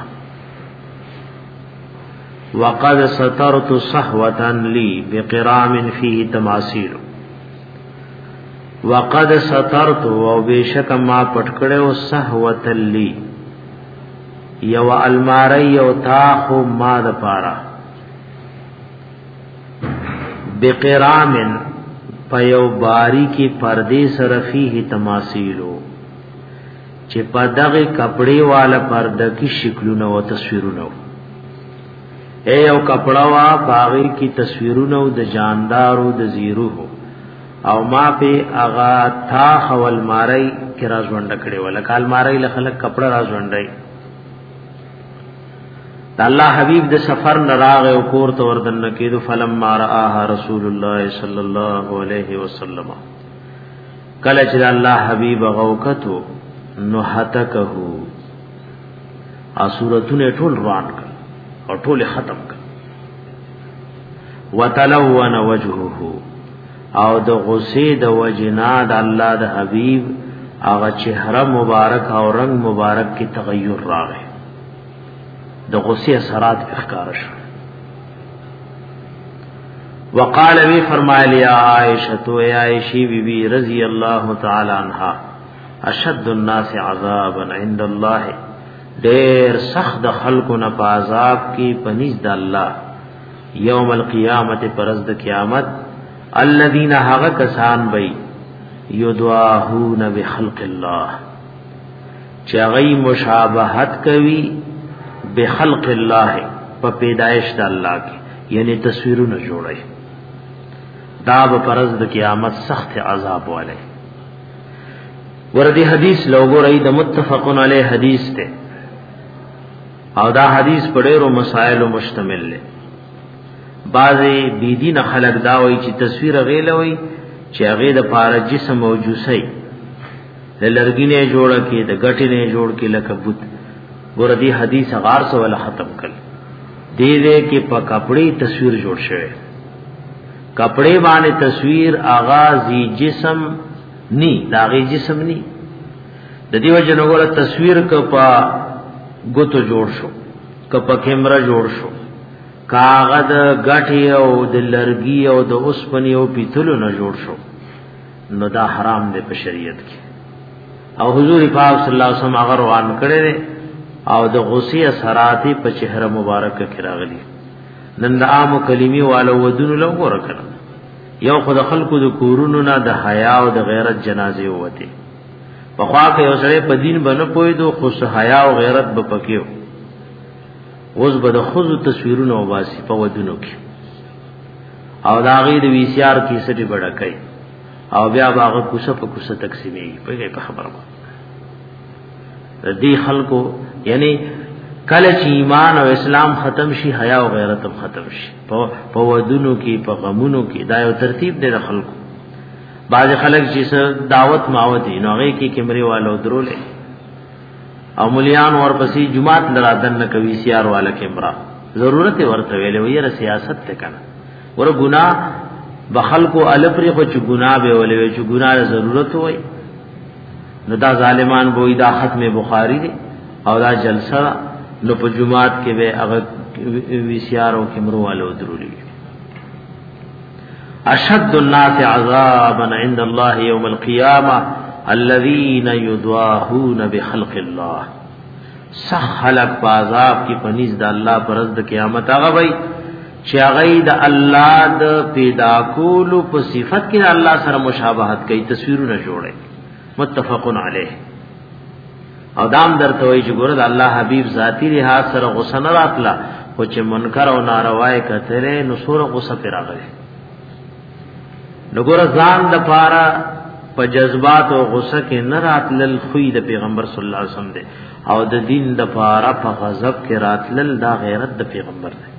وقد سترت صحوه لی بقرام فيه تماثيل وقد سترت او بشک ما پټکړو صحوه لی یو الماری یو تاخو ما د پارا بقرامن په یو باری کې پردې سره فيه تماثيلو چې په دغه کپڑے والا پرده کې شکلونه او تصویرونه اے یو کپڑا وا باغی کی تصویرونه د جاندارو د زیرو او ما په اغا تا خول مارای کی راز وند کړي ولا کال مارای له خلک کپڑا راز وندای د الله حبیب د سفر لراغ او کور ته وردن کېدو فلم ما راها رسول الله صلی الله علیه وسلم کله چې الله حبیب غوکتو نو حتکه اسورتونه ټول روان کړ او ټول ختم کړ وتلون وجهه او د غصې د وجنا د الله د حبيب هغه چهره مبارک او رنگ مبارک کې تغیر راغی د غصې اثرات ښکار شو وقال وی فرمایلی عائشہ تو عائشی بی بی رضی اللہ تعالی عنہا اشد الناس عذابا عند الله ډیر سخت د خلکو نه په عذاب کې پنځ د الله یوم القیامت پرز د قیامت الذين هغه کسان وي یدواهون بخلق الله چې هغه مشابهت کوي بخلق الله په پیدایش د الله کې یعنی تصویرونه جوړي دا به پرز د قیامت سخت عذاب والے وردی حدیث لوګو رہی د متفقن علی حدیث ته او دا حدیث په ډیرو مسائل مشتمل دی بعضی بی دین خلق دا وای چې تصویر غیله وای چې هغه د پاره جسم او جوسی د لرګی نه جوړ کې د غټی نه جوړ کې لکه بوت ګور دی حدیث غار سو ولا ختم کړ دې دې کې په کپڑے تصویر جوړ شوی کپڑے باندې تصویر اغازی جسم نی داغی جسم نی د دیو جنګور تصویر ک په ګوتو جوړ شو ک په کیمرا جوړ شو کاغذ غټي او د لرګي او د اوسپنې او پیتلو نه جوړ شو نو دا حرام دی په شریعت کې او حضور پاک صلی الله علیه وسلم هغه روان کړی او د غصې اثرات په چهره مبارک کې راغلي نن د عام کلمی والو ودونو لو غره کړه یو خود خلکو د کورونو نه د حیا او د غیرت جنازه وته په خوا کې اوسړه په دین باندې پوی دو خوش حیا او غیرت به پکیو اوس به د خود تصویرونو واسي په ودونو کې او دا غي د وی سی آر کې سټي بڑا کوي او بیا باغ کوسه په کوسه تقسیمي په خبره دی خلکو یعنی کله چې ایمان او اسلام ختم شي حیا او غیرت هم ختم شي په ودونو کې په غمونو کې دا یو ترتیب دی د خلکو بعض خلک چې دعوت ماوت دي نو هغه کې کیمرې والو درولې او مليان ورپسې جمعات لرا دن نه کوي سیار والا کیمرا ضرورت ورته ویلې وي را سیاست ته کنه ور ګنا بخل کو الپری خو چې ګنا به ولې چې ګنا ضرورت وای نو دا ظالمان بوئی دا ختم بخاری دی او دا جلسه نو په جمعات کې به هغه وی سی آر او کیمرو والو درولې اشد الناس عذابا عند الله يوم القيامه الذين يضاهون بخلق الله سخلق عذاب کی پنیز د الله پرز د قیامت هغه وای چې هغه د الله د پیدا کولو په صفت کې الله سره مشابهت کوي تصویرونه جوړي متفقن علیه او دام درته وایي چې ګوره د الله حبیب ذاتی لحاظ سره غوسه نه راتله خو چې منکر او ناروا یې کتره نو سور غوسه پر راغله نو ګوره ځان د پاره په جذبات او غوسه کې نه راتلل خوې د پیغمبر صلی الله علیه وسلم دی او د دین د پاره په غضب کې راتلل دا غیرت د پیغمبر دی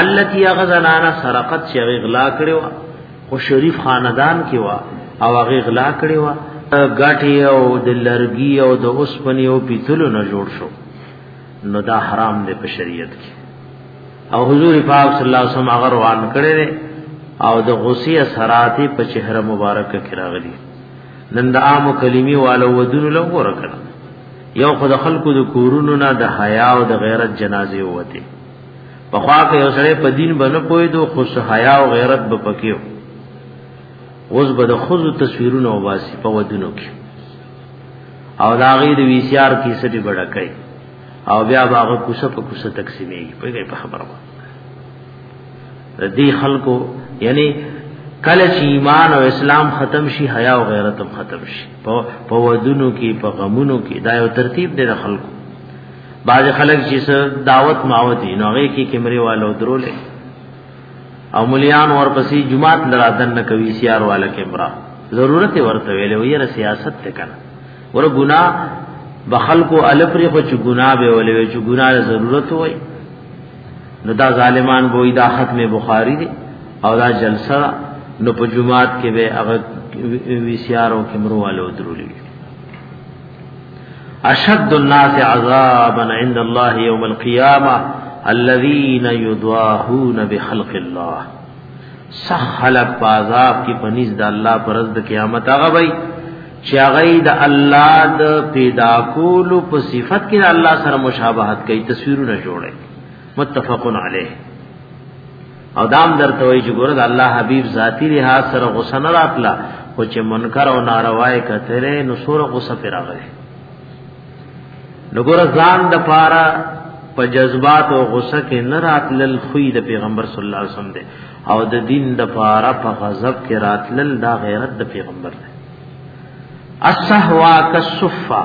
التي غزنانا سرقت چې غلا کړي وا خو شریف خاندان کې وا او هغه غلا کړي وا غټي او د لرګي او د اوسپنې او پیتلو نه جوړ شو نو دا حرام دی په شریعت کې او حضور پاک صلی الله علیه وسلم هغه روان کړي او د غصې اثرات په چهره مبارک کې راغلي نن د عام کلمي والو ودون له ورکړه یو خد خلکو د کورونو نه د حیا او د غیرت جنازې وته په خوا کې یو سره په دین باندې پوي دو خوش حیا او غیرت به پکيو اوس به د خزو تصویرونه وباسي په ودونو کې او دا غي د وی سي ار کې سټي بڑا کوي او بیا باغ کوسه په کوسه تقسیمي په دې په خبره وو د دې خلکو یعنی کله چې ایمان او اسلام ختم شي حیا او غیرت هم ختم شي په ودونو کې په غمونو کې دا یو ترتیب دی د خلکو بعض خلک چې دعوت ماوتی نو هغه کې کیمرې والو درولې او مليان ورپسې جمعات لرا دن نه کوي سیار والا کیمرا ضرورت ورته ویلې وي را سیاست ته کنه ور ګنا بخل کو الپری خو چې ګنا به ولې چې ګنا ضرورت وای نو دا ظالمان وې دا ختم بخاری دی او دا جلسه نو په جمعات کې به هغه وی سیارو کیمرو والو درولې اشد الناس عذابا عند الله يوم القيامه الذين يضاهون بخلق الله سخلق بازاب کی پنیز د الله پرز د قیامت هغه وای چې هغه د الله د پیدا کولو په صفت کې الله سره مشابهت کوي تصویرونه جوړي متفقن علیه او دام درته وای چې ګوره د الله حبیب ذاتی لحاظ سره غوسه نه راتله خو چې منکر او ناروای کتره نو سور غوسه پر راغله نو ګوره ځان د پاره په جذبات او غوسه کې نه راتلل خوې د پیغمبر صلی الله علیه وسلم دی او د دین د پاره په غضب کې راتلل دا غیرت د پیغمبر دی الصحوا کالصفا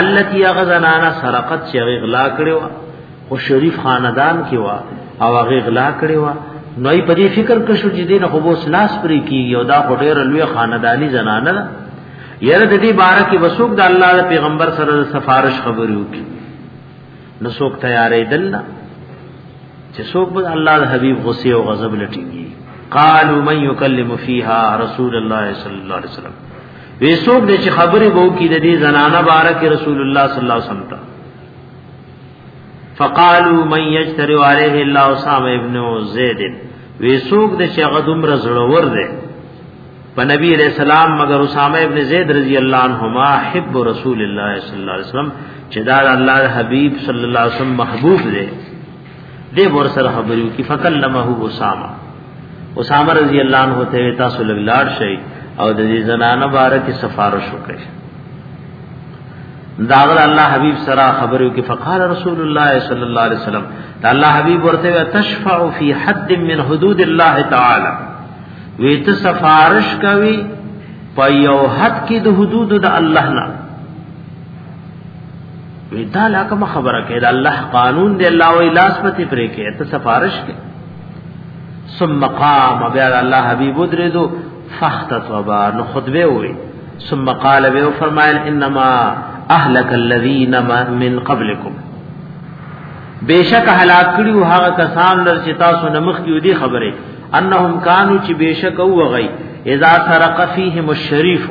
التي غزنانا سرقت چې غلا کړو خو شریف خاندان کې وا او هغه غلا کړی و نو ای په دې فکر کې شو چې دین خو بوس لاس پرې کیږي او دا خو ډېر لوی خاندانی زنانه ده یره د دې باره کې وسوک د الله د پیغمبر سره د سفارش خبرې وکړي نو څوک تیارې دلنا چې څوک به الله د حبیب غصه او غضب لټیږي قالوا من يكلم فيها رسول الله صلى الله عليه وسلم وی څوک دې چې خبرې وو کې د دې زنانه بارک رسول الله صلی الله علیه وسلم ته فقالوا من یجترئ علیه الا اسامه ابن زید وی څوک دې چې هغه دومره زړور دی په نبی علیہ السلام مگر اسامه ابن زید رضی الله عنهما حب رسول الله صلی الله علیه وسلم چې دا الله حبیب صلی الله علیه وسلم محبوب دی دې ور سره خبرو کې فکلمه اسامه اسامه رضی الله عنه ته تاسو لګلاړ شي او د دې زنانه باره کې سفارش وکړي داغل الله حبیب سره خبرو کې فقال رسول الله صلی الله علیه وسلم دا الله حبیب ورته تشفع فی حد من حدود الله تعالی وی ته سفارش کوي په یو حد کې د حدود د الله نه دا لا کوم خبره کې دا الله قانون دی الله وی لاس پتی پرې کې ته سفارش کې ثم قام بیا الله حبیب درې دو فختت وبا نو خطبه وی ثم قال به فرمایل انما اهلك الذين من قبلكم بیشک هلاک کړیو هغه کسان لر چې تاسو نمخ کیو دي خبره انهم کانوا چې بیشک او غي اذا سرق فيهم الشريف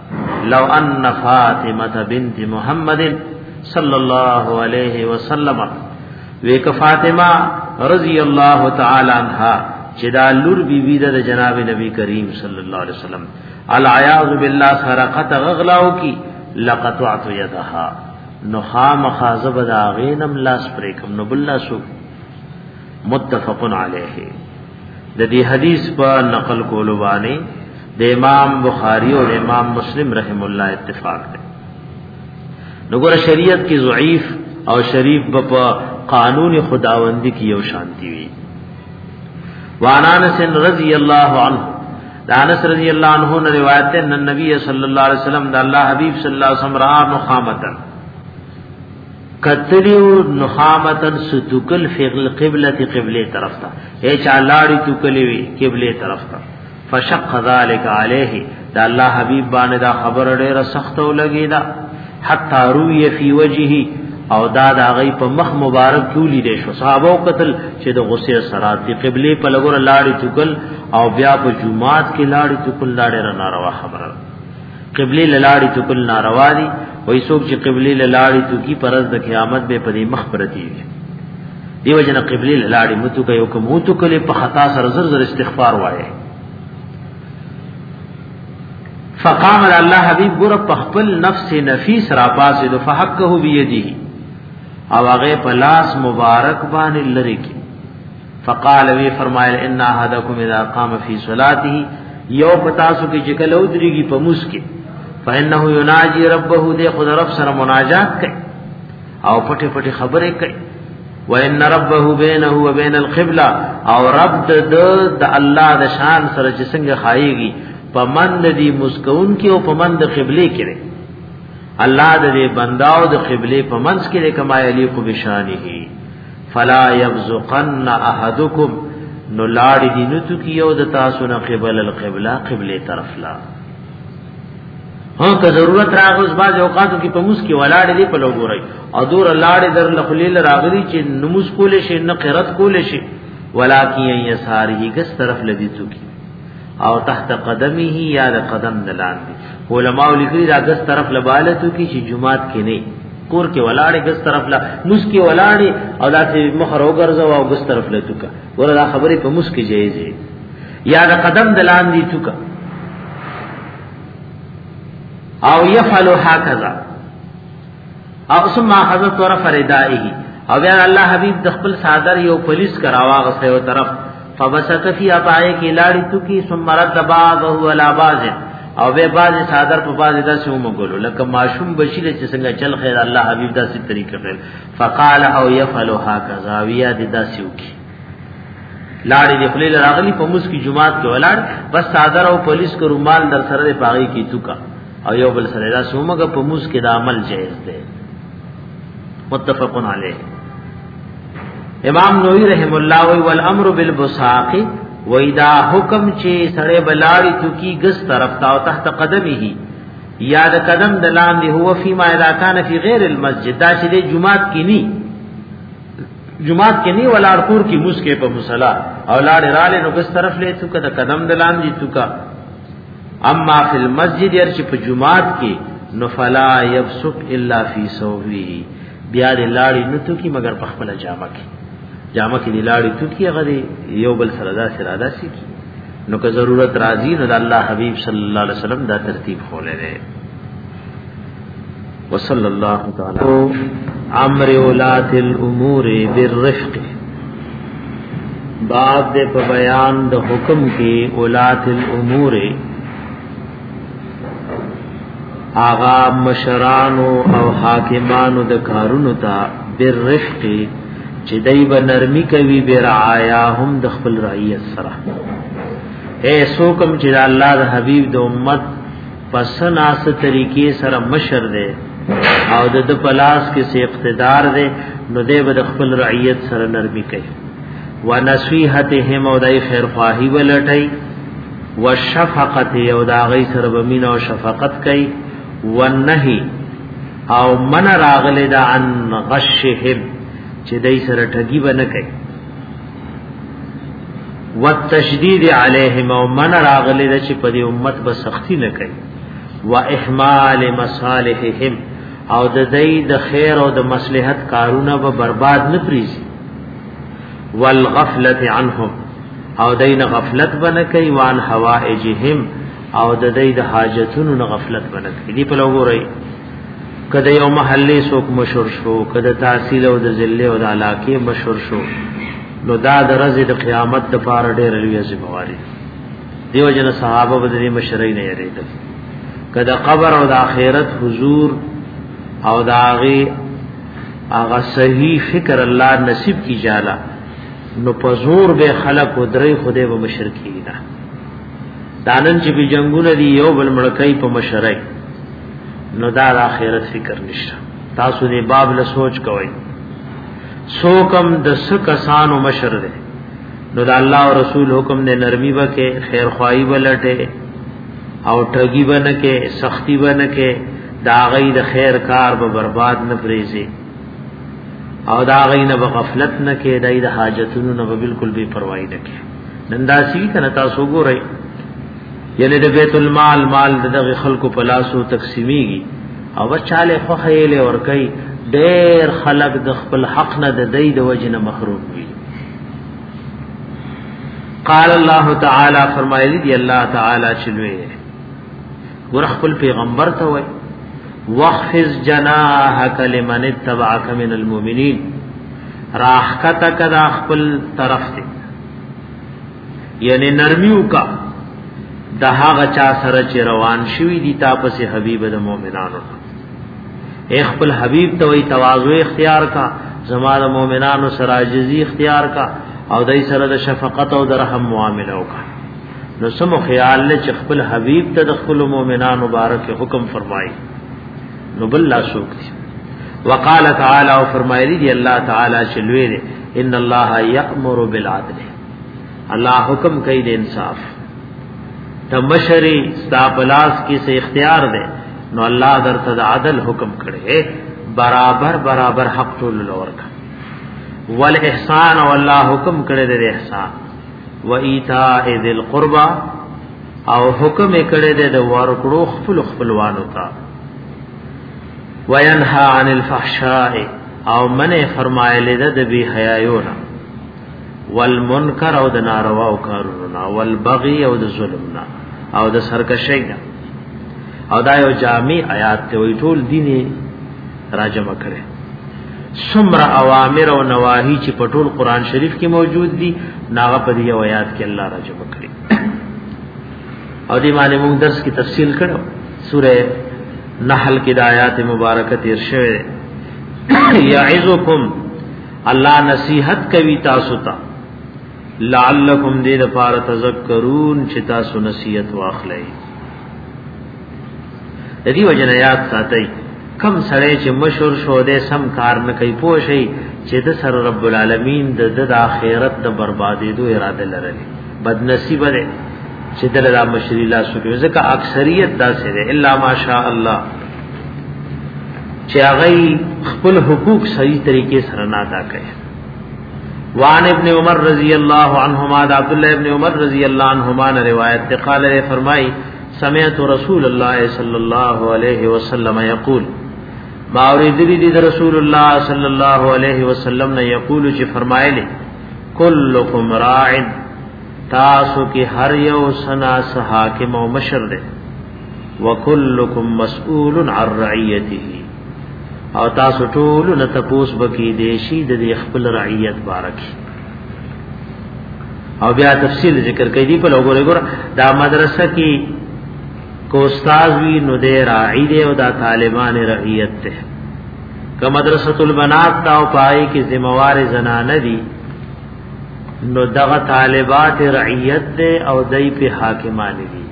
لو ان فاطمه بنت محمد صلی الله علیه وسلم وک فاطمه رضی الله تعالی عنها چې دا لور بی بی د جناب نبی کریم صلی الله علیه وسلم العیاذ بالله سرقت غغلاو کی لقطعت یدها نو خام خازب دا غینم لاس پریکم نو بالله سو متفق علیه د دې حدیث په نقل کولو باندې د امام بخاری او امام مسلم رحم الله اتفاق دی نګور شریعت کې ضعیف او شریف په قانون خداوندی کې یو شانتی وي وعن انس رضی الله عنه انس رضی الله عنه نے روایت ہے نبی صلی اللہ علیہ وسلم دا اللہ حبیب صلی اللہ علیہ وسلم را مخامتن کتلیو نخامتن ستوکل فغل قبلت قبله طرف تا اے چا لاړی توکلی وی قبله طرف تا فشق ذالک علیه دا الله حبیب باندې دا خبر ډیره سخت او لګی دا حتا روی فی وجهه او دا دا غی په مخ مبارک کیولی دی شو صحابه قتل چې د غصه سرات دی قبله په لګور لاړی توکل او بیا په جمعات کې لاړی توکل لاړی را ناروا خبره قبله لاړی تو کل ناروا دي وای څوک چې قبله لاړی تو کی پرز د قیامت به پدې مخ پرتی وي دیو جن قبله لاړی متو کوي او کوم تو کله په خطا سره زر زر استغفار وایي فقام الله حبیب ګور په خپل نفس نفیس را پاسې د فحقه بيدی او هغه په لاس مبارک باندې لری کی فقال وی فرمایل ان احدکم اذا قام فی صلاته یو پتاسو کې چې کله ودریږي په موس کې فانه یناجی ربه دې خود رب سره مناجات کوي او پټه پټه خبره کوي وان ربه بینه و بین القبلة او رب د د الله د شان سره چې څنګه خایيږي په مند دي مسکون کې او په مند قبله کې الله د دې بنداو د قبله په منځ کې کما یلیق بشانه فلا يبزقن احدكم نو لاړ دي نو تو کیو د تاسو نه قبل القبلة قبله طرف لا هو که ضرورت راغوس باز اوقاتو کې په موس کې ولاړ دي په لوګوري او دور لاړ در لخلیل راغلي چې نموز کول شي نه قرت کول شي ولکه یساری ګس طرف لدی تو کی او تحت قدمه یا د قدم دلان دی علماء لیکلی دا دس طرف لبالتو کی چې جمعات کې نه کور کې ولاړې دس طرف لا مسکی ولاړې او داسې مخر وګرځو او دس طرف له توکا ور دا خبرې په مسکی جایز دی یا د قدم دلان دی توکا او یفعل هکذا او ثم اخذ طرف ردائه او بیا الله حبیب د خپل صادر یو پولیس کراواغ سیو طرف فبسط فی ابای کی لاړی تو کی ثم رد بعضه ولا بعض او به بعض صادر په بعض داسې ومګلو لکه ماشوم بشیر چې څنګه چل خیر الله حبیب داسې طریقه خیر فقال او يفعل هكذا ویا داسې وکي لاړې د خپل راغلی په موس کې جمعات کې ولاړ بس صادر او پولیس کو رومال در سره پاغي کی توکا او یو بل سره دا سومګه په موس کې دا عمل جائز دی متفقن علیه امام نووي رحم الله وی والامر بالبساق و اذا حکم چې سړې بلاړي توکي ګس طرف تا او تحت قدمه یا د قدم د لاندې هو فيما اذا كان في غير المسجد دا چې جمعات کې ني جمعات کې نه ولار کور کې مسکه په مصلا او لار رااله نو بس طرف له تو کده قدم دلان دي تو کا اما فی المسجد ير چې په جمعات کې نو فلا يبسق الا فی سوی بیا دې لاړې نه تو کې مگر په خپل جامه کې جامه کې دې لاړې تو کې غري یو بل سره دا سره دا سې کی نو که ضرورت راځي نو الله حبیب صلی الله علیه وسلم دا ترتیب خولې وصلی الله تعالی امر اولات الامور بالرفق باب دې په بیان د حکم کې اولات الامور آغا مشرانو او حاکمانو د کارونو ته بالرفق چې دای به نرمي کوي برعایا هم د خپل رعیت سره اے سو کم چې الله د حبیب د امت پس ناس طریقې سره مشر دی او د د پلاس کې سي اقتدار دی نو دی به د خپل رعیت سره نرمي کوي ونصيحتهم او دای خیر خواهی ولټي وشفقت او دا غي سره بمین او شفقت کوي ونهي او من راغله دا ان غشهم چې دای سره ټګي بنه کوي والتشدید علیهم او من راغلی د چې په دې امت به سختی نه کوي و اهمال مصالحهم او د دې د خیر او د مصلحت کارونه به برباد نه پریزي والغفلت عنهم او دین غفلت بنه کوي وان حوائجهم او د دې د حاجتونو غفلت بنه کوي دی په لوګوري کده یو محلې څوک مشور شو کده تحصیل او د ضلع او د علاقې مشور شو نو دا د ورځې د قیامت د پاره ډېر لوی ذمہواری دیو جن صحابه به دې مشرۍ نه یریدل کده قبر او د آخرت حضور او د هغه هغه صحیح فکر الله نصیب کی جالا نو پزور به خلق و درې خوده به مشرکی نه دانن چې به جنگونه دی یو بل مړکای په مشرۍ نو دا د آخرت فکر نشته تاسو دې باب له سوچ کوئ سوکم د سکسانو مشر دی نو د الله او رسول حکم نه نرمي وکې خیر خوایي ولټه او ټګي بنکه سختی بنکه دا غي د خیر کار به برباد نه پریزي او دا غي نه غفلت نه کې دای د حاجتونو نه بالکل بے پروايي نه کې ننداسي کنه تاسو ګورئ یعنی د بیت المال مال دغه خلکو په لاسو تقسیمیږي او بچاله خوخیله ور کوي ډېر خلک د خپل حق نه د دې د وجنه محروم وي قال الله تعالی فرمایلی دی الله تعالی چلوې ور خپل پیغمبر ته وای وخفز جناحک لمن اتبعک من المؤمنین راحکتک دا خپل طرف ته یعنی نرمیو کا د هغه چا سره چې روان شوی دی تا پس حبیب د مؤمنانو خپل حبیب ته وی تواضع اختیار کا زما د مؤمنانو سره عاجزی اختیار کا او دای سره د شفقت او د رحم معامله وکړه نو سمو خیال له چې خپل حبیب ته د خپل مؤمنانو مبارک حکم فرمایي نو بل لا شوک دي وقال تعالی او فرمایلی دی الله تعالی چې لوی دی ان الله یامر بالعدل الله حکم کوي د انصاف ته مشری ستا پلاس کې سه اختیار ده نو الله درته د عدل حکم کړي برابر برابر حق ټول لور کا ول احسان او الله حکم کړي د احسان و ایتاء ذل قربا او حکم کړي د ورکړو خپل خپلوانو ته وینها عن الفحشاء او منه فرمایلی ده د بی حیایونه والمنکر او د ناروا او کارونو نه والبغي او د ظلم نه او د سرکشۍ نه او دا یو جامع آیات ته وی ټول دین راجم کړي سمر اوامر او نواهی چې په ټول قران شریف کې موجود دي ناغه په دې آیات کې الله راجم کړي او دې باندې موږ درس کې تفصیل کړو سوره نحل کې د آیات مبارکه تیر شوه یعظکم الله نصیحت کوي تاسو ته لعلکم دې لپاره تذکرون چې تاسو نصیحت واخلئ د دې وجنه یاد ساتئ کم سړی چې مشور شو دې سم کار نه کوي پوه شي چې د سر رب العالمین د د آخرت د بربادې دوه اراده لرلې بد نصیب ده چې دلته مشری لا سوي ځکه اکثریت دا سره الا ماشاء الله چې هغه خپل حقوق صحیح طریقې سره نه ادا کوي وان ابن عمر رضی اللہ عنہما دا عبداللہ ابن عمر رضی اللہ عنہما نے روایت تے قال نے فرمائی سمعت رسول اللہ صلی اللہ علیہ وسلم یقول ما اوریدلی دی رسول اللہ صلی اللہ علیہ وسلم نے یقول چ فرمائے لے کلکم راع تاسو کی ہر یو سنا سحاکم و مشر دے وکلکم مسئول عن رعیته او تاسو ټول نه تپوس بکی دیشی د دې خپل رعیت بارک او بیا تفصیل ذکر کوي دی په لوګره ګور دا مدرسه کې کو استاد وی نو دې راعی دی او دا طالبان رعیت ته که مدرسۃ البنات دا او پای کې ذمہوار زنانه دي نو دغه طالبات رعیت دی او دای په حاکمان دي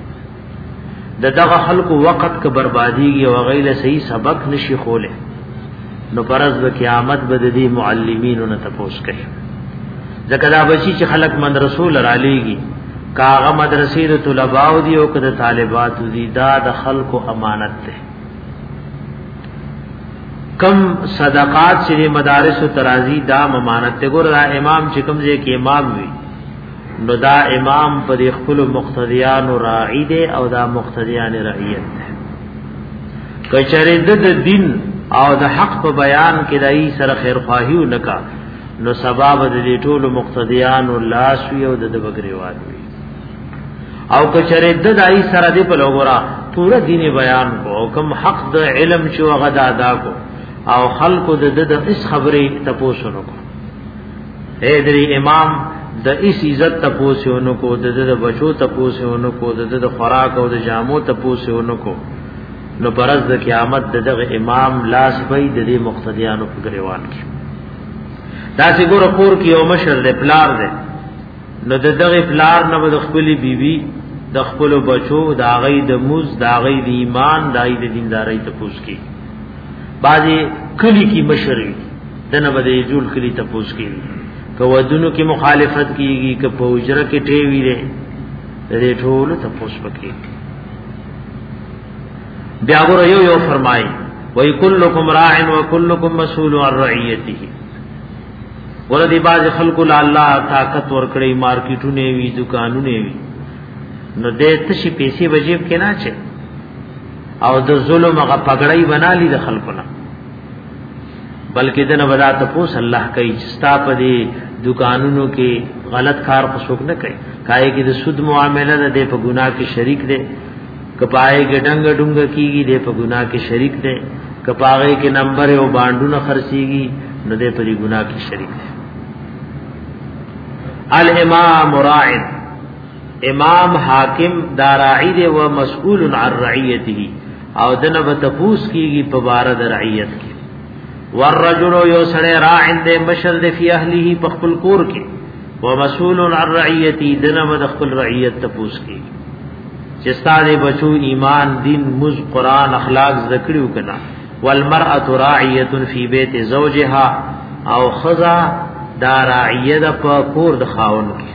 د دغه خلکو وخت که بربادیږي او غیله صحیح سبق نشي خوله نو پرز د قیامت به د دې معلمینو نه تپوس کوي ځکه دا بچی چې خلک مدرسو لرالیږي کاغه مدرسې د طلباو دی او که د طالباتو دی دا د خلکو امانت ده کم صدقات چې مدارس او ترازی دا امانت ته ګور امام چې کوم ځای کې امام وي نو دا امام پر خپل مقتدیان راعی دی او دا مقتدیان رعیت دی کچره د دین او د حق په بیان کې دای سره خیر خواهی نکا نو سبب د دې ټول مقتدیان الله سوی او د بګریوان وی او کچره د دای سره دی په لګورا پورا دین بیان کو او کم حق د علم چې وغدا ادا کو او خلق د د اس خبرې تپوسو نکو اے دری امام د ایس عزت تپوسونو کو د د بچو تپوسونو کو د د خوراک او د جامو تپوسونو کو نو پرز د قیامت د دغه امام لاس به د دې مقتدیانو په گریوان کې دا چې ګور کور کې یو مشر د پلار دی نو د دغه پلار نه د خپل بیبي د خپل بچو د هغه د موز د هغه د ایمان د هغه د دیندارۍ تپوس کې بعضی کلی کی مشر وي دنه به دی جول کلی تپوس کیږي که ودونو کې مخالفت کیږي که په اجره کې ټیوی دی دې ټول تپوس پکې بیا ګور یو یو فرمای وای کلکم راع و کلکم مسئول عن رعیته ور دې باز خلق الله طاقت ور کړی مارکیټونه وی دکانونه وی نو دې تشي پیسې وجیب کې نه چي او د ظلم غ پګړای بنا لی د خلقونه بلکې دنه ودا ته پوس الله کوي چې ستا په دې دکانونو کې غلط کار خو څوک نه کوي کای کې د سود معامله ده د په ګناه کې شریک دی کپای کې ډنګ ډنګ کیږي د په ګناه کې شریک دی کپاغه کې نمبر او باندونه خرڅيږي نو د په دې ګناه کې شریک دی الامام راعد امام حاکم داراعی دی و مسئول عن رعیته او دنه به تپوس کیږي په بار د رعیت کې والرجل یو سړی راع دی مشر دی فی اهله په خپل کور کې و مسئول عن رعیته دنه به خپل رعیت تپوس کیږي چې ستاره بچو ایمان دین مز قران اخلاق ذکر وکړه والمرأه راعیه فی بیت زوجها او خذا دا راعیه د په کور د خاون کې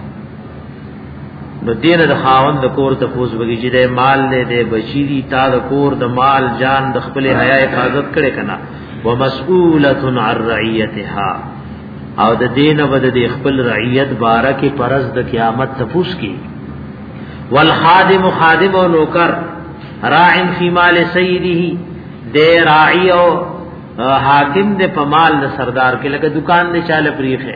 نو دینه د خاوند د کور ته پوز وږي چې د مال له دې بچی دي تا د کور د مال جان د خپل حیا حفاظت کړي کنه ومسئوله عن رعیتها او د دینه بد د خپل رعیت باره کې پرز د قیامت ته پوس کی والخادم خادم او نوکر راع فی مال سیده د راعی او حاکم د پمال د سردار کې لکه دکان د چاله پریخه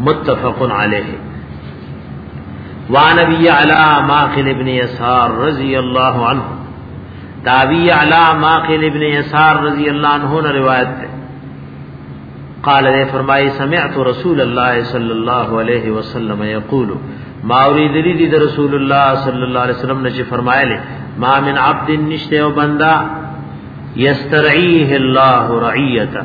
متفق علیه وعن ابي على ماخل ابن يسار رضي الله عنه داوی علی ماخل ابن يسار رضی الله عنه نے روایت ہے قال نے فرمائی سمعت رسول الله صلی الله علیه وسلم یقول ما اريد لي دي رسول الله صلی الله علیه وسلم نے فرمایلی ما من عبد نشته او بندا یسترعیه الله رعیته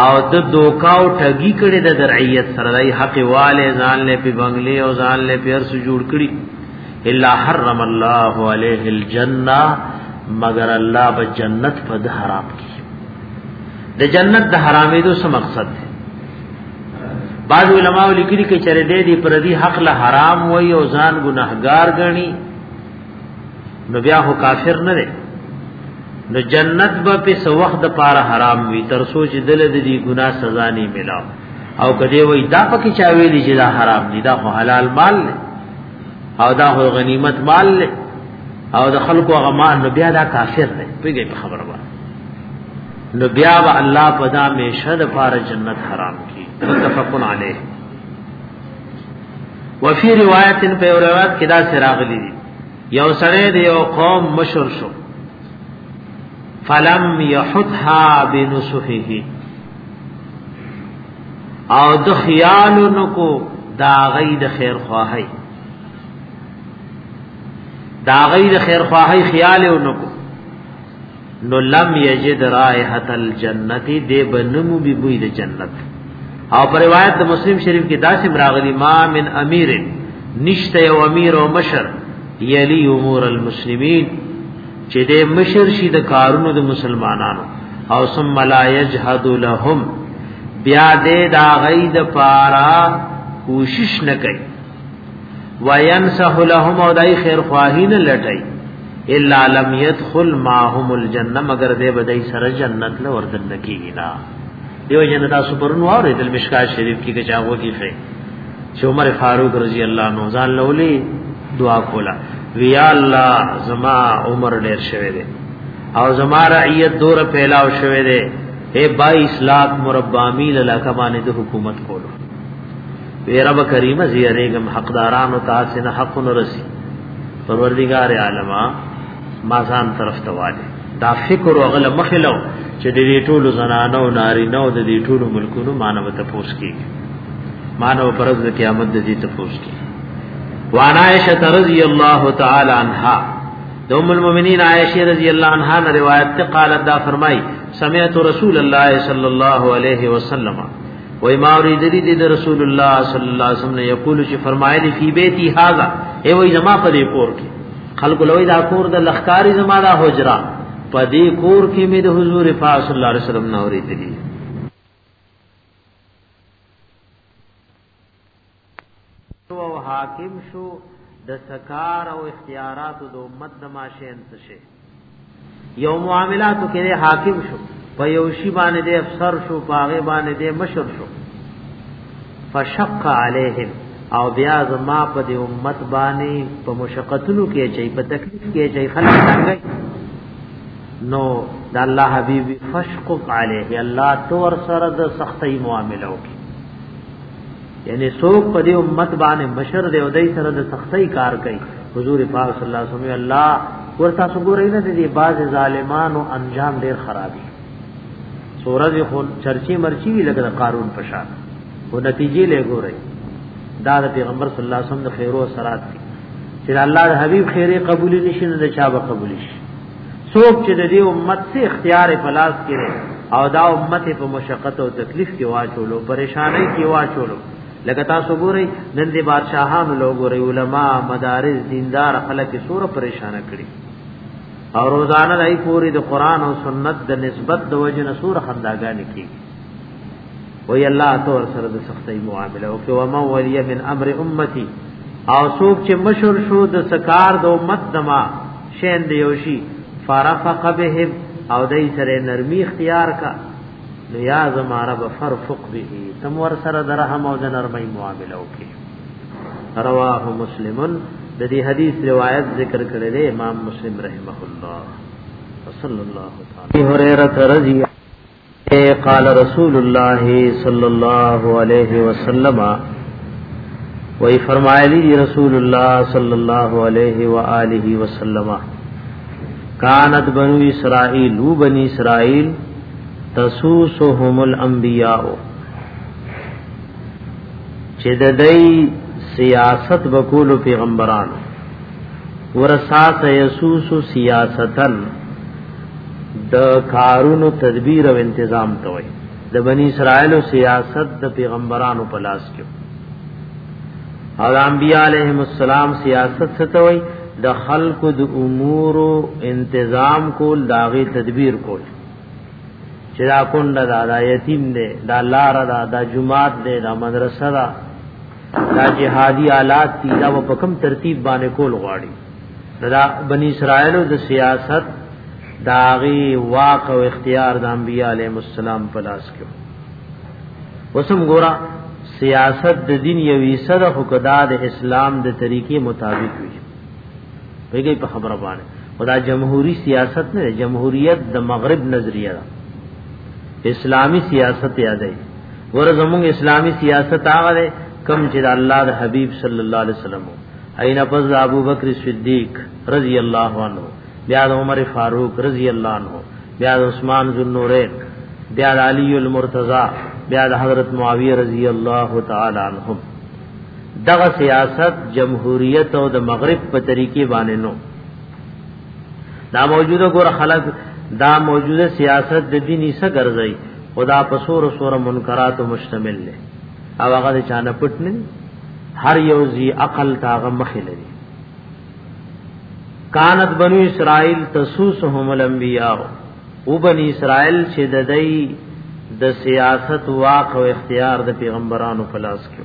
او د دوکاو ټګي کړي د درعیت سره د حق والے ځان له په بنگلې او ځان له پیر سو جوړ کړي الا حرم الله عليه الجنه مگر الله به جنت په د حرام کی د جنت د حرامې دو څه مقصد دی بعض علماء لیکلي کې چرې دې دې پر دې حق له حرام وای او ځان ګناهګار ګڼي نو بیا هو کافر نه دی نو جنت به په سو وخت د پاره حرام وي تر سوچ دل د دې ګناه سزا نه ملاو او کدی وای دا پکې چا ویلی چې دا حرام دي دا خو حلال مال دی او دا خو غنیمت مال دی او د خلکو هغه مال نو بیا دا کافر دی پیږي په خبره وای نو بیا به الله پدا میشه د پاره جنت حرام کی متفقن علیه وفي روایت په روایت کې دا سراغلی دي یو سره دی یو قوم مشر شو فلم یحتها بنصحه او د خیال نکو دا غي د خیر خواهی دا غي د خیر خواهی خیال نکو نو لم یجد رائحه الجنت دی بنمو بی بوی د جنت او پر روایت د مسلم شریف کې داسې راغلی ما من امیر نشته یو امیر او مشر یلی امور المسلمین چې د مشر شي د کارونو د مسلمانانو او ثم لا یجهد لهم بیا دې دا غي د پارا کوشش نه کوي وینصح لهم او دای خیر خواهی نه لټای الا لم يدخل معهم الجنه مگر دې بدای سره جنت له وردن نکیږي نا دیو جنت تاسو پرون واره دل مشکا شریف کې کې چاغو کې خې چې عمر فاروق رضی الله عنه ځان لولي دعا کولا ویا الله زما عمر ډیر شوه دی او زما رعیت دور پھیلاو شوه دی اے 22 لاکھ مربع میل علاقہ باندې د حکومت کولو وی رب کریم زیریګم حقدارانو تاسو نه حق نه رسی پروردگار عالم ما ځان طرف ته واله دا فکر او غل مخلو چې د دې ټولو زنانو نارینه او د دې ټولو ملکونو مانو ته پوس کیږي مانو پرز د قیامت د دې ته پوس کیږي وان عائشه رضی الله تعالی عنها د ام المؤمنین عائشه رضی الله عنها نے روایت ته قالت دا فرمای سمعت رسول الله صلی الله علیه وسلم وای ما اوریدلی دی د رسول الله صلی الله علیه وسلم نه یقول چې فرمایلی فی بیتی هاذا ای وای زما په دې کور کې خلق لوی دا کور د لخکاری زما دا حجرا په دې کور کې مې د حضور پاک صلی الله علیه وسلم نه اوریدلی او حاکم شو د سکار او اختیارات د امت د ماشین څه شي یو معاملاتو کې حاکم شو په یو شی باندې د افسر شو پاغه باندې د مشر شو فشق علیهم او بیا زما په د امت باندې په مشقتونو کې چي په تکلیف کې چي خلک څنګه نو د الله حبیب فشق علیه الله تور سره د سختي معاملو کې یعنی څوک په دې امت باندې مشر دی او دای سره د سختۍ کار کوي حضور پاک صلی الله علیه وسلم الله ورته څګورې نه دي باز ظالمانو انجام ډیر خرابي سورج خو چرچی مرچی وی لګره قارون پشا او نتیجې له ګورې دا د پیغمبر صلی الله علیه وسلم د خیرو سرات دي چې الله د حبیب خیره قبول نشي نه چا به قبول شي څوک چې د دې امت څخه اختیار په لاس کې او دا امت په مشقت او تکلیف کې واچولو پریشانای کې واچولو لکه تاسو ګورئ نن دې بادشاہانو لو ګورئ علما مدارس دیندار خلک سور پریشان کړي او روزانه لای پوری د قران او سنت د نسبت د وجه نسور خنداګانې کیږي او ی الله تو سره د سختي معامله او کې وما ولي من امر امتي او څوک چې مشر شو د سکار د امت دما شین دی یوشي فرفق بهم او دای سره نرمي اختیار کا نو یا زما رب فرفق به تم ور سره درهم او د نرمي معامله وکي رواه مسلمن د دې حدیث روایت ذکر کړی دی امام مسلم رحمه الله صلی الله تعالی هريره رضی قال رسول الله صلی الله علیه وسلم وی فرمایلی دی رسول الله صلی الله علیه و آله وسلم کانت بنو اسرائیل و بنی اسرائیل تسوسهم الانبیاء چې د دې سیاست وکول پیغمبرانو ورساسه یسوس سیاستن د کارونو تدبیر او انتظام کوي د بنی اسرائیل او سیاست د پیغمبرانو په لاس کې او انبیاء علیهم السلام سیاست ستوي د خلق د امور انتظام کول داغي تدبیر کول چې دا کونډه دا, دا یتیم دی دا لار دا دا جمعات دی دا مدرسه دا دا جهادي آلات دي دا په کوم ترتیب باندې کول غواړي دا بنی اسرائیل د سیاست داغي واق او اختیار د انبیاء علیهم السلام په لاس کې وسم ګورا سیاست د دین یوې سره حکدا د اسلام د طریقې مطابق وي پیګي په خبره باندې خدا جمهوری سیاست نه جمهوریت د مغرب نظریه ده اسلامی سیاست یادای ور زموږ اسلامی سیاست هغه دی کم چې د الله د حبیب صلی الله علیه وسلم عین پس ابو بکر صدیق رضی الله عنه بیا د عمر فاروق رضی الله عنه بیا د عثمان ذوالنورین بیا د علی المرتضی بیا د حضرت معاویه رضی الله تعالی عنهم دغه سیاست جمهوریت او د مغرب په طریقې باندې نو دا موجوده ګور خلق دا موجوده سیاست د دیني څخه ګرځي خدا په سور سور منکرات مشتمل دی او هغه چانه پټ نه هر یو زی عقل تاغه مخې لري کانت بنو اسرائیل تسوسهم الانبیاء او بنی اسرائیل چې د دای د سیاست واق او اختیار د پیغمبرانو په لاس کې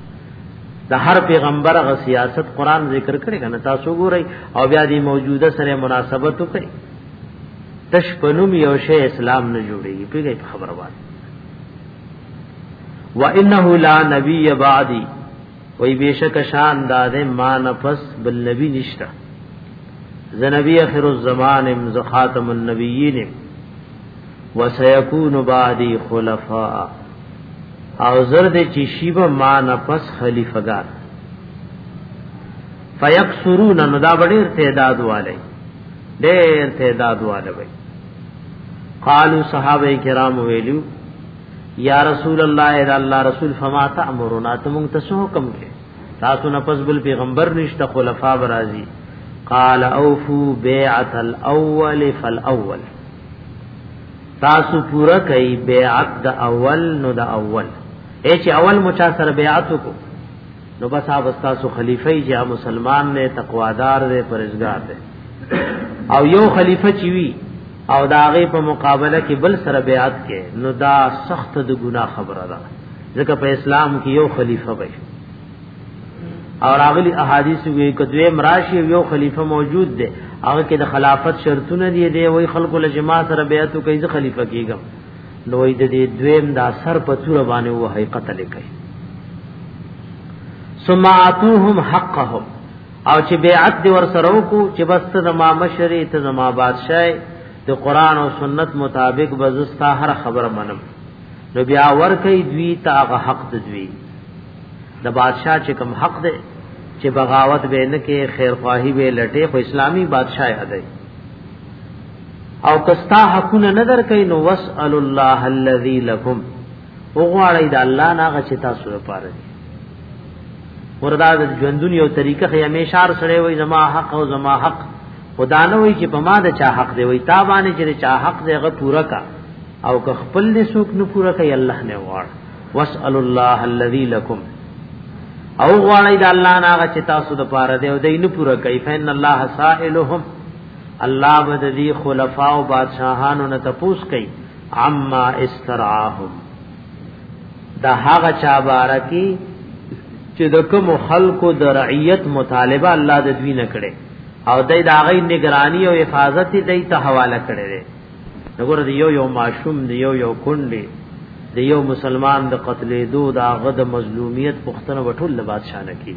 د هر پیغمبر غ سیاست قران ذکر کړي کنه تاسو ګورئ او بیا دی موجوده سره مناسبت وکړي تش پنوم یو شی اسلام نه جوړیږي پیږي خبر وایي و انه لا نبی بعدی وای بیشک شان داد ما نفس بل نبی نشتا ز نبی اخر الزمان ز خاتم النبیین وسیکون بعدی خلفاء او زر دې چې شیب ما نفس خلیفګار فیکسرون نو دا ډېر تعداد والے ډېر تعداد والے وي قالو صحابه کرام ویلو یا رسول الله اذا الله رسول فما تامرنا تم تسو حکم کې تاسو نه پس بل پیغمبر نشته خلفا برازي قال اوفو بیعت الاول فالاول تاسو پورا کوي بیعت د اول نو د اول اے چې اول مچا سره بیعت کو نو بس آپ استاسو خلیفہ جا مسلمان نے تقوادار دے پرزگار دے او یو خلیفہ چوی او داغه په مقابله کې بل سره بیعت کې نو دا سخت د ګناه خبره ده ځکه په اسلام کې یو خلیفہ وي اور اغلی احادیث وی کدوی مراشی یو خلیفہ موجود دی هغه کې د خلافت شرطونه دی دی وی خلکو له جما سره بیعت کوي ځ خلیفہ کیږم نو وی د دې دویم دا سر په تور باندې و هي قتل کوي ثم اتوهم حقهم او چې بیعت دی ور سره وکړو چې بس ته زما مشری ته زما بادشاہ د قران او سنت مطابق بزستا هر خبره منم نو بیا ور کوي دوی تا غ حق دوی د بادشاہ چې کوم حق دی چې بغاوت به نه کې خیر خواهی به لټه خو اسلامی بادشاہ یادای او کستا حقونه نه درکې نو واسال الله الذی لکم وغواړی د الله نه غچ تاسو لپاره وردا د ژوندون یو طریقه خې همیشار سره وای زما حق او زما حق خدانوي چې په ما د چا حق دی وای تا باندې چې چا حق دی غو پورا کا او که خپل دې سوک نه پورا کوي الله نه وړ واسالو الله الذي لكم او غواړی د الله نه هغه چې تاسو د پاره دی او دای نه پوره کوي فین الله سائلهم الله بد دی خلفاء او بادشاہانو نه تپوس کوي عما استرعاهم دا هغه چا بارکی چې د کوم خلکو د رعیت مطالبه الله د دوی نه کړي او دای دا غي نگرانی او حفاظت دای ته حواله کړي وګوره د یو یو ماشوم د یو یو کونډې د یو مسلمان د قتلې دو د هغه د مظلومیت پښتنه وټول له بادشاہ نه کی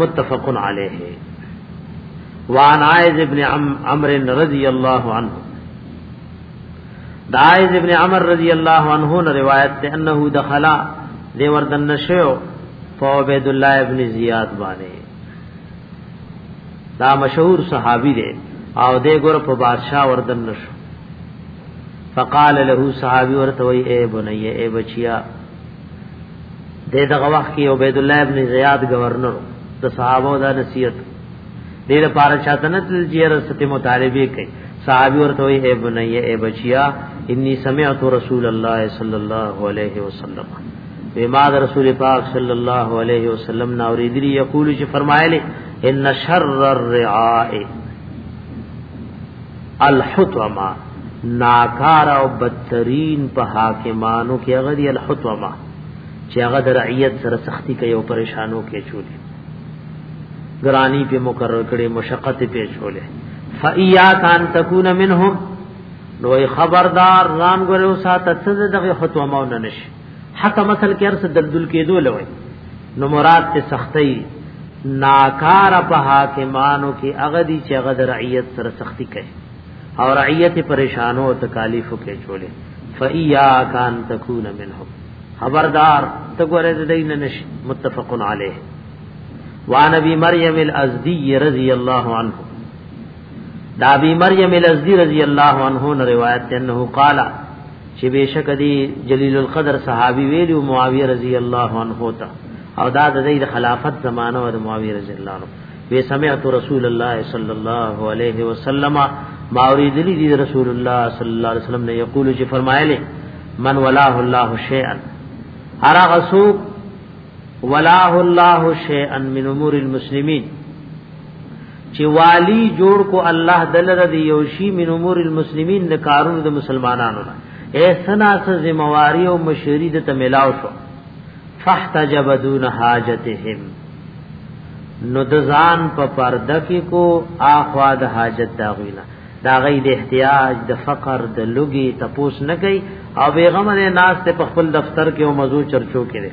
متفق علیه وعن عائذ ابن عمرو رضی الله عنه دایز ابن عمر رضی الله عنه نے روایت تے انه دخلا دی وردن نشو فوبید الله ابن زیاد باندې دا مشهور صحابي دی او دې ګور په بادشاہ وردن نشو فقال له صحابي ورته وي اے بني اے بچیا دې دغه وخت کې عبد الله ابن زیاد گورنر د صحابه دا نصیحت دې لپاره چاته نه تل جیر ست مطالبه کوي صحابي ورته وي اے بني اے بچیا انی سمعت رسول الله صلی الله علیه وسلم بما رسول پاک صلی الله علیه وسلم نا اوریدلی یقول چې فرمایلی ان شر الرعاء الحطمه ناکار او بدترین په حاکمانو کې هغه دی الحطمه چې هغه د رعیت سره سختی کوي او پریشانو کې چولې ګرانی په مقرر کړي مشقت په چولې فایا کان تکون منهم نو خبردار ځان ګره او ساته څه دغه حطمه نه نشي حتی مثلا کې ارس دلدل کېدو لوي نو مراد ته سختي ناکار په حاکمانو کې هغه دي چې هغه د رعیت سره سختی کوي او رعیت پریشانو او تکالیفو کې چولې فیا کان تکون منهم خبردار ته ګوره د دین نش متفق علیه وان ابي مريم الازدي رضی الله عنه دا ابي مريم الازدي رضی الله عنه نه روایت ده انه قال چې بشک دی جلیل القدر صحابي ویلو معاویه رضی الله عنه ته او دا د دې خلافت زمانه او د معاویه رضی الله عنه وی سمعت رسول الله صلی الله علیه وسلم ما اوریدلی دی رسول الله صلی الله علیه وسلم نے یقول چې فرمایلی من ولاه الله شیئا ارا غسو ولاه الله شیئا من امور المسلمین چې والی جوړ کو الله دلر دی یوشی من امور المسلمین د کارونو د مسلمانانو نه ایسنا سه ذمہواری او مشری د تملاو شو فاحتجب دون حاجتهم نو د ځان په پرده کې کو اخوا د حاجت دا غوینه دا غي د احتیاج د فقر د لګي تپوس نه کوي او بیغمه ناس ته په خپل دفتر کې او مزو چرچو کړي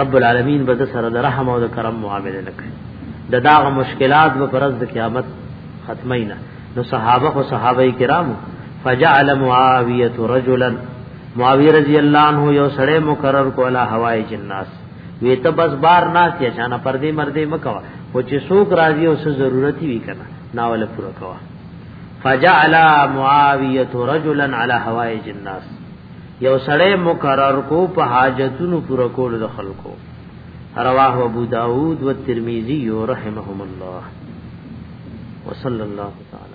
رب العالمین به سره د رحم او د کرم معامله نکړي د داغه مشکلات به پرز د قیامت ختمینا نو صحابه او صحابه کرامو فجعل معاویه رجلا معاویه رضی الله عنه یو سړی مقرر کولا هوای جناس وی ته بس بار نه چې شانه پردي مردي مکوا او چې څوک راضي او څه ضرورت وی کنه ناول پورا کوا فجعل معاویه رجلا على هوای جناس یو سړی مقرر کو په حاجتونو پوره کول د خلکو رواه ابو داود و ترمذی رحمهم الله وصلی الله تعالی